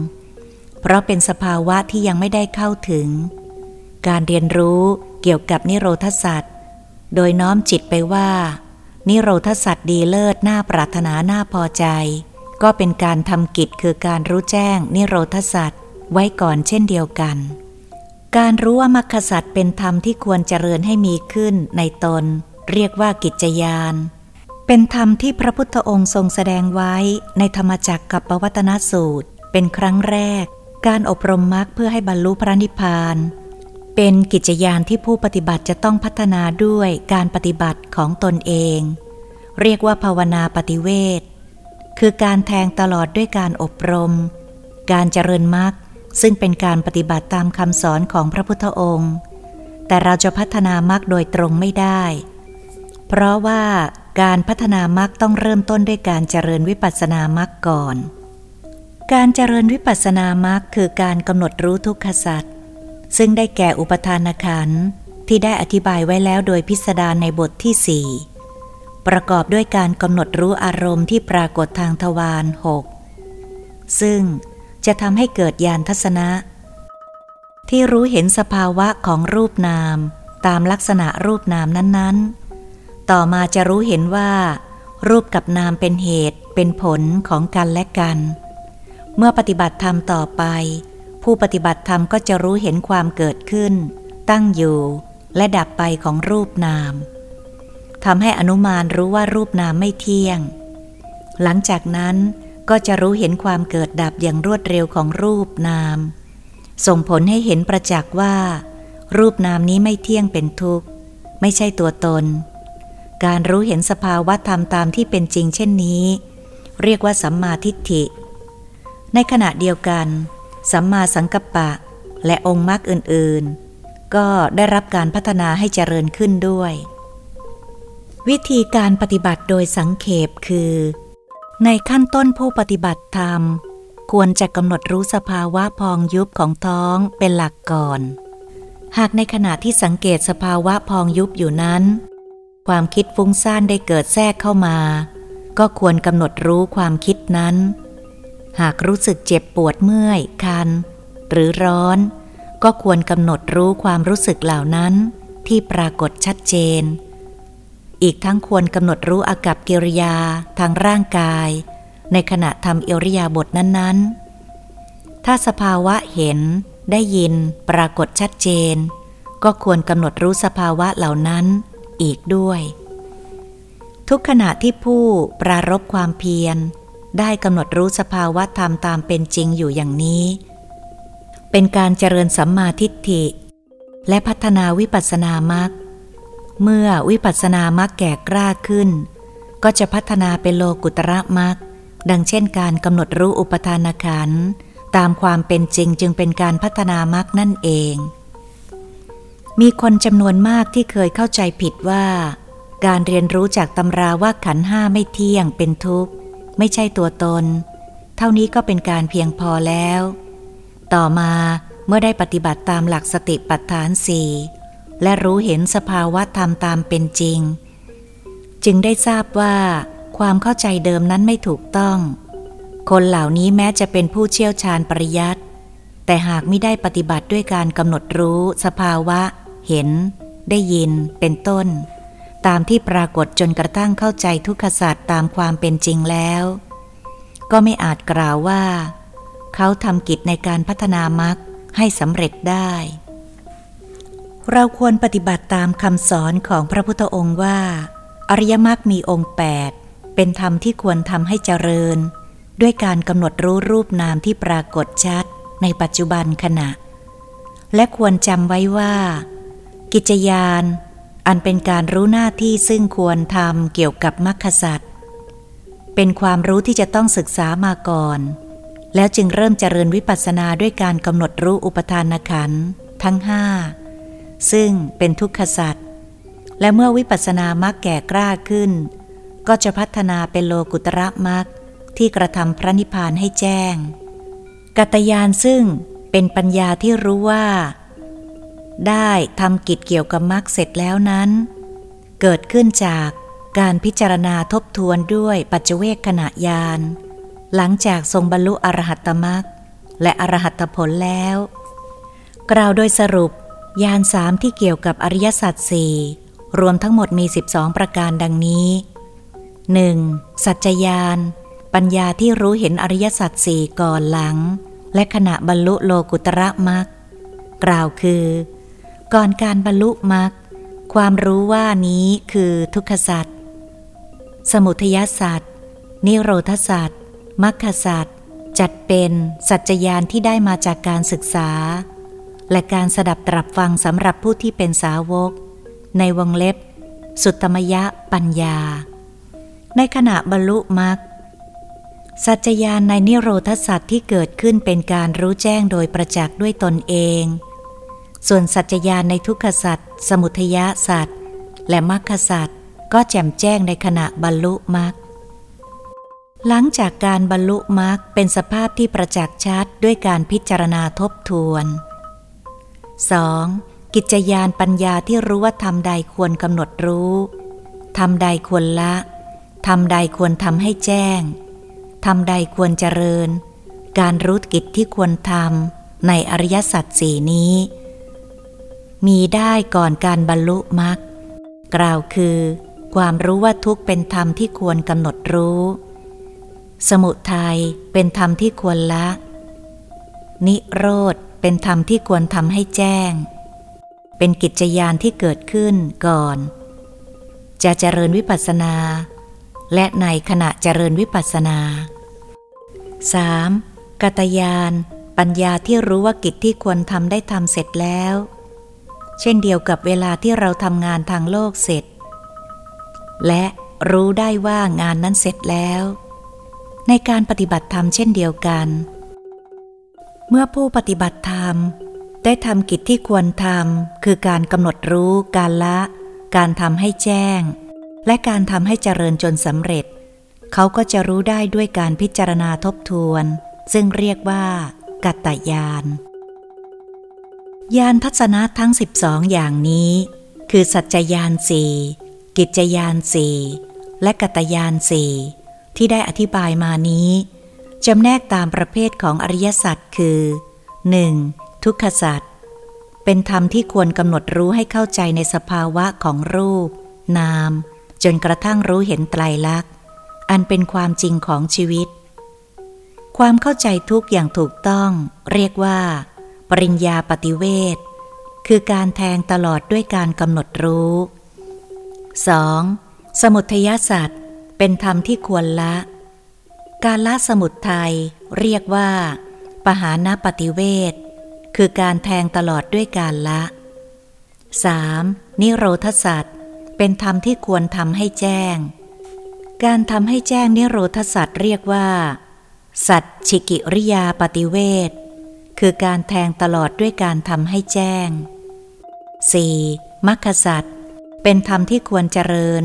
เพราะเป็นสภาวะที่ยังไม่ได้เข้าถึง การเรียนรู้เกี่ยวกับนิโรธสัตว์ โดยน้อมจิตไปว่า นิโรธสัตว์ดีเลิศน่าปรารถนาน่าพอใจ ก็เป็นการทำกิจคือการรู้แจ้งนิโรธสัตว์ไว้ก่อนเช่นเดียวกัน การรู้ว่ามรรคสัตว์เป็นธรรมที่ควรเจริญให้มีขึ้นในตน เรียกว่ากิจยานเป็นธรรมที่พระพุทธองค์ทรงแสดงไว้ในธรรมจักรกับปวัตนสูตร เป็นครั้งแรก การอบรมมรรคเพื่อให้บรรลุพระนิพพาน เป็นกิจยานที่ผู้ปฏิบัติจะต้องพัฒนาด้วยการปฏิบัติของตนเอง เรียกว่าภาวนาปฏิเวทคือการแทงตลอดด้วยการอบรม การเจริญมรรคซึ่งเป็นการปฏิบัติตามคำสอนของพระพุทธองค์ แต่เราจะพัฒนามรรคโดยตรงไม่ได้ เพราะว่าการพัฒนามรรคต้องเริ่มต้นด้วยการเจริญวิปัสสนามรรคก่อน การเจริญวิปัสสนามรรคคือการกำหนดรู้ทุกขสัตว์ ซึ่งได้แก่อุปทานขันที่ได้อธิบายไว้แล้วโดยพิสดารในบทที่สี่ประกอบด้วยการกำหนดรู้อารมณ์ที่ปรากฏทางทวารหกซึ่งจะทำให้เกิดญาณทัศนะ ที่รู้เห็นสภาวะของรูปนาม ตามลักษณะรูปนามนั้นๆ ต่อมาจะรู้เห็นว่า รูปกับนามเป็นเหตุเป็นผลของกันและกัน เมื่อปฏิบัติธรรมต่อไป ผู้ปฏิบัติธรรมก็จะรู้เห็นความเกิดขึ้น ตั้งอยู่ และดับไปของรูปนามทำให้อนุมานรู้ว่ารูปนามไม่เที่ยง หลังจากนั้นก็จะรู้เห็นความเกิดดับอย่างรวดเร็วของรูปนาม ส่งผลให้เห็นประจักษ์ว่า รูปนามนี้ไม่เที่ยงเป็นทุกข์ ไม่ใช่ตัวตน การรู้เห็นสภาวะธรรมตามที่เป็นจริงเช่นนี้ เรียกว่าสัมมาทิฏฐิ ในขณะเดียวกัน สัมมาสังกัปปะ และองค์มรรคอื่นๆ ก็ได้รับการพัฒนาให้เจริญขึ้นด้วย วิธีการปฏิบัติโดยสังเขปคือ ในขั้นต้นผู้ปฏิบัติธรรม ควรจะกำหนดรู้สภาวะพองยุบของท้องเป็นหลักก่อน หากในขณะที่สังเกตสภาวะพองยุบอยู่นั้น ความคิดฟุ้งซ่านได้เกิดแทรกเข้ามา ก็ควรกำหนดรู้ความคิดนั้น หากรู้สึกเจ็บปวดเมื่อย คัน หรือร้อน ก็ควรกำหนดรู้ความรู้สึกเหล่านั้นที่ปรากฏชัดเจน อีกทั้งควรกำหนดรู้อากับกิริยาทางร่างกาย ในขณะทำเอริยาบถนั้นๆ ถ้าสภาวะเห็นได้ยินปรากฏชัดเจน ก็ควรกำหนดรู้สภาวะเหล่านั้นอีกด้วย ทุกขณะที่ผู้ปรารบความเพียร ได้กำหนดรู้สภาวะธรรมตามเป็นจริงอยู่อย่างนี้ เป็นการเจริญสัมมาทิฏฐิ และพัฒนาวิปัสสนามักเมื่อวิปัสสนามักแก่กล้าขึ้น ก็จะพัฒนาเป็นโลกุตระมักดังเช่นการกำหนดรู้อุปทานขันตามความเป็นจริงจึงเป็นการพัฒนามักนั่นเอง มีคนจำนวนมากที่เคยเข้าใจผิดว่า การเรียนรู้จากตำราว่าขันห้าไม่เที่ยงเป็นทุกข์ ไม่ใช่ตัวตน เท่านี้ก็เป็นการเพียงพอแล้ว ต่อมาเมื่อได้ปฏิบัติตามหลักสติปัฏฐานสี่และรู้เห็นสภาวะธรรมตามเป็นจริง จึงได้ทราบว่าความเข้าใจเดิมนั้นไม่ถูกต้อง คนเหล่านี้แม้จะเป็นผู้เชี่ยวชาญปริยัติแต่หากไม่ได้ปฏิบัติด้วยการกำหนดรู้สภาวะ เห็น ได้ยินเป็นต้น ตามที่ปรากฏจนกระทั่งเข้าใจทุกขศาสตร์ตามความเป็นจริงแล้ว ก็ไม่อาจกล่าวว่า เขาทำกิจในการพัฒนามรรคให้สำเร็จได้ เราควรปฏิบัติตามคำสอนของพระพุทธองค์ว่า อริยมรรคมีองค์แปดเป็นธรรมที่ควรทำให้เจริญ ด้วยการกำหนดรู้รูปนามที่ปรากฏชัดในปัจจุบันขณะ และควรจำไว้ว่า กิจยาน อันเป็นการรู้หน้าที่ซึ่งควรทำเกี่ยวกับมรรคสัตว์เป็นความรู้ที่จะต้องศึกษามาก่อน แล้วจึงเริ่มเจริญวิปัสสนาด้วยการกำหนดรู้อุปทานขันทั้งห้าซึ่งเป็นทุกขสัตว์และเมื่อวิปัสสนามักแก่กล้าขึ้น ก็จะพัฒนาเป็นโลกุตระมักที่กระทำพระนิพพานให้แจ้ง กัตยานซึ่งเป็นปัญญาที่รู้ว่า ได้ทำกิจเกี่ยวกับมักเสร็จแล้วนั้น เกิดขึ้นจากการพิจารณาทบทวนด้วยปัจเจเวกขณะยาน หลังจากทรงบรรลุอรหัตตมรรคและอรหัตผลแล้ว กล่าวโดยสรุปยานสามที่เกี่ยวกับอริยสัจสี่รวมทั้งหมดมี 12 ประการดังนี้ 1. สัจจยาน ปัญญาที่รู้เห็นอริยสัจสี่ก่อนหลัง และขณะบรรลุโลกุตระมรรคกล่าวคือ ก่อนการบรรลุมรรคความรู้ว่านี้คือทุกขสัจสมุทยสัจนิโรธสัจมัคคสัตจัดเป็นสัจจยานที่ได้มาจากการศึกษา และการสดับตรับฟังสำหรับผู้ที่เป็นสาวก ในวงเล็บ สุตมยะปัญญา ในขณะบรรลุมรรคสัจจยานในนิโรธสัตว์ที่เกิดขึ้นเป็นการรู้แจ้งโดยประจักษ์ด้วยตนเอง ส่วนสัจจยาในทุกขสัตว์สมุทยสัตว์และมรรคสัตว์ก็แจ่มแจ้งในขณะบรรลุมรรคหลังจากการบรรลุมรรคเป็นสภาพที่ประจักษ์ชัดด้วยการพิจารณาทบทวน 2. กิจยานปัญญาที่รู้ว่าทำใดควรกำหนดรู้ทำใดควรละทำใดควรทำให้แจ้งทำใดควรเจริญ การรู้กิจที่ควรทำในอริยสัจสี่นี้ มีได้ก่อนการบรรลุมรรคกล่าวคือ ความรู้ว่าทุกเป็นธรรมที่ควรกำหนดรู้ สมุทัยเป็นธรรมที่ควรละ นิโรธเป็นธรรมที่ควรทำให้แจ้ง เป็นกิจยานที่เกิดขึ้นก่อน จะเจริญวิปัสสนา และในขณะเจริญวิปัสสนา 3. กัตยานปัญญาที่รู้ว่ากิจที่ควรทำได้ทำเสร็จแล้ว เช่นเดียวกับเวลาที่เราทำงานทางโลกเสร็จ และรู้ได้ว่างานนั้นเสร็จแล้ว ในการปฏิบัติธรรมเช่นเดียวกัน เมื่อผู้ปฏิบัติธรรม ได้ทำกิจที่ควรทำคือการกำหนดรู้การละ การทำให้แจ้ง และการทำให้เจริญจนสำเร็จ เขาก็จะรู้ได้ด้วยการพิจารณาทบทวน ซึ่งเรียกว่า กัตตยาน ยานทัศนะทั้ง 12 อย่างนี้ คือสัจจยานสี่กิจยานสี่และกัตยานสี่ที่ได้อธิบายมานี้จำแนกตามประเภทของอริยสัจคือ 1. ทุกขสัจเป็นธรรมที่ควรกำหนดรู้ให้เข้าใจในสภาวะของรูป นาม จนกระทั่งรู้เห็นไตรลักษณ์ อันเป็นความจริงของชีวิต ความเข้าใจทุกอย่างถูกต้อง เรียกว่า ปริญญาปฏิเวทคือการแทงตลอดด้วยการกำหนดรู้ 2. สมุทยศาสตร์เป็นธรรมที่ควรละ การละสมุทัยเรียกว่า ปหาณปฏิเวทคือการแทงตลอดด้วยการละ 3. นิโรธสัตว์เป็นธรรมที่ควรทำให้แจ้ง การทำให้แจ้งนิโรธสัตว์เรียกว่า สัตชิกิริยาปฏิเวท คือการแทงตลอดด้วยการทำให้แจ้ง 4. มัคคสัตว์เป็นธรรมที่ควรเจริญ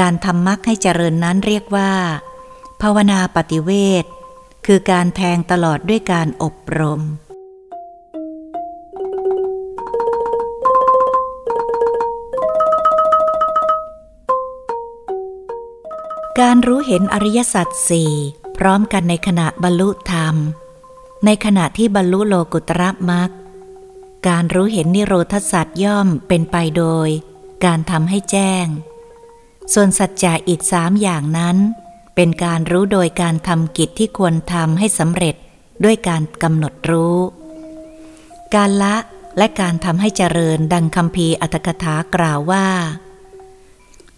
การทำมรรคให้เจริญนั้นเรียกว่า ภาวนาปฏิเวทคือการแทงตลอดด้วยการอบรม การรู้เห็นอริยสัจสี่พร้อมกันในขณะบรรลุธรรม ในขณะที่บรรลุโลกุตระมรรคการรู้เห็นนิโรธสัจย่อมเป็นไปโดย การทำให้แจ้ง ส่วนสัจจะอีกสามอย่างนั้น เป็นการรู้โดยการทำกิจที่ควรทำให้สำเร็จด้วยการกำหนดรู้ การละและการทำให้เจริญดังคำพีอัตถกถากล่าวว่า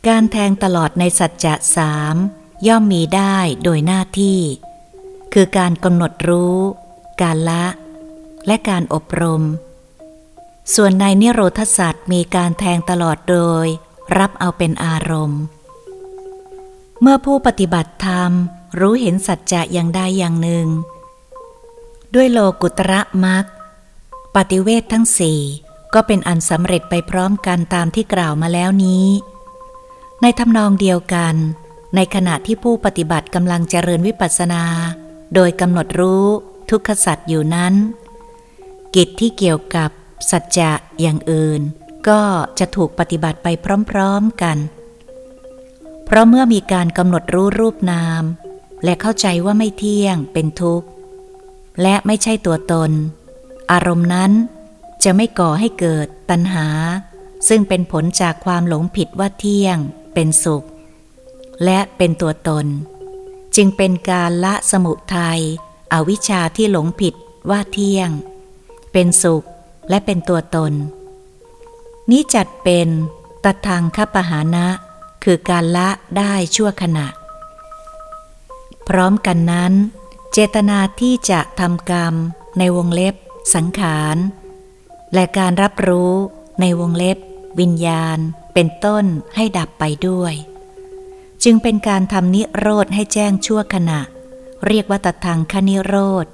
การแทงตลอดในสัจจะสามย่อมมีได้โดยหน้าที่ คือการกำหนดรู้ การละ และการอบรม ส่วนในนิโรธศาสตร์มีการแทงตลอดโดย รับเอาเป็นอารมณ์ เมื่อผู้ปฏิบัติธรรมรู้เห็นสัจจะอย่างใดอย่างหนึ่ง ด้วยโลกุตระมักปฏิเวททั้งสี่ก็เป็นอันสำเร็จไปพร้อมกันตามที่กล่าวมาแล้วนี้ ในทำนองเดียวกัน ในขณะที่ผู้ปฏิบัติกำลังเจริญวิปัสสนา โดยกำหนดรู้ ทุกขสัตว์อยู่นั้น กิจที่เกี่ยวกับสัจจะอย่างอื่น ก็จะถูกปฏิบัติไปพร้อมๆกัน เพราะเมื่อมีการกำหนดรู้รูปนาม และเข้าใจว่าไม่เที่ยงเป็นทุกข์ และไม่ใช่ตัวตน อารมณ์นั้นจะไม่ก่อให้เกิดตัณหา ซึ่งเป็นผลจากความหลงผิดว่าเที่ยง เป็นสุข และเป็นตัวตน จึงเป็นการละสมุทัย อวิชชาที่หลงผิดว่าเที่ยง เป็นสุขและเป็นตัวตน นี้จัดเป็นตัทางคปหานะ คือการละได้ชั่วขณะ พร้อมกันนั้น เจตนาที่จะทำกรรมในวงเล็บ สังขาร และการรับรู้ในวงเล็บ วิญญาณ เป็นต้นให้ดับไปด้วย จึงเป็นการทำนิโรธให้แจ้งชั่วขณะ เรียกว่าตทังคนิโรธ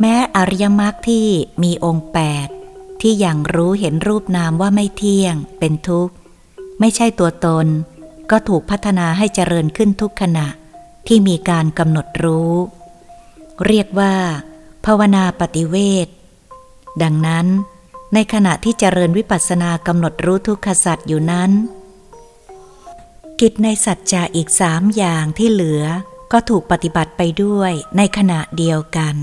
แม้อริยมรรคที่มีองค์แปดที่อย่างรู้เห็นรูปนามว่าไม่เที่ยง เป็นทุกข์ ไม่ใช่ตัวตน ก็ถูกพัฒนาให้เจริญขึ้นทุกขณะที่มีการกำหนดรู้ เรียกว่า ภาวนาปฏิเวทดังนั้น ในขณะที่เจริญวิปัสสนากำหนดรู้ทุกขสัตว์อยู่นั้น กิจในสัจจะอีกสามอย่างที่เหลือ ก็ถูกปฏิบัติไปด้วยในขณะเดียวกัน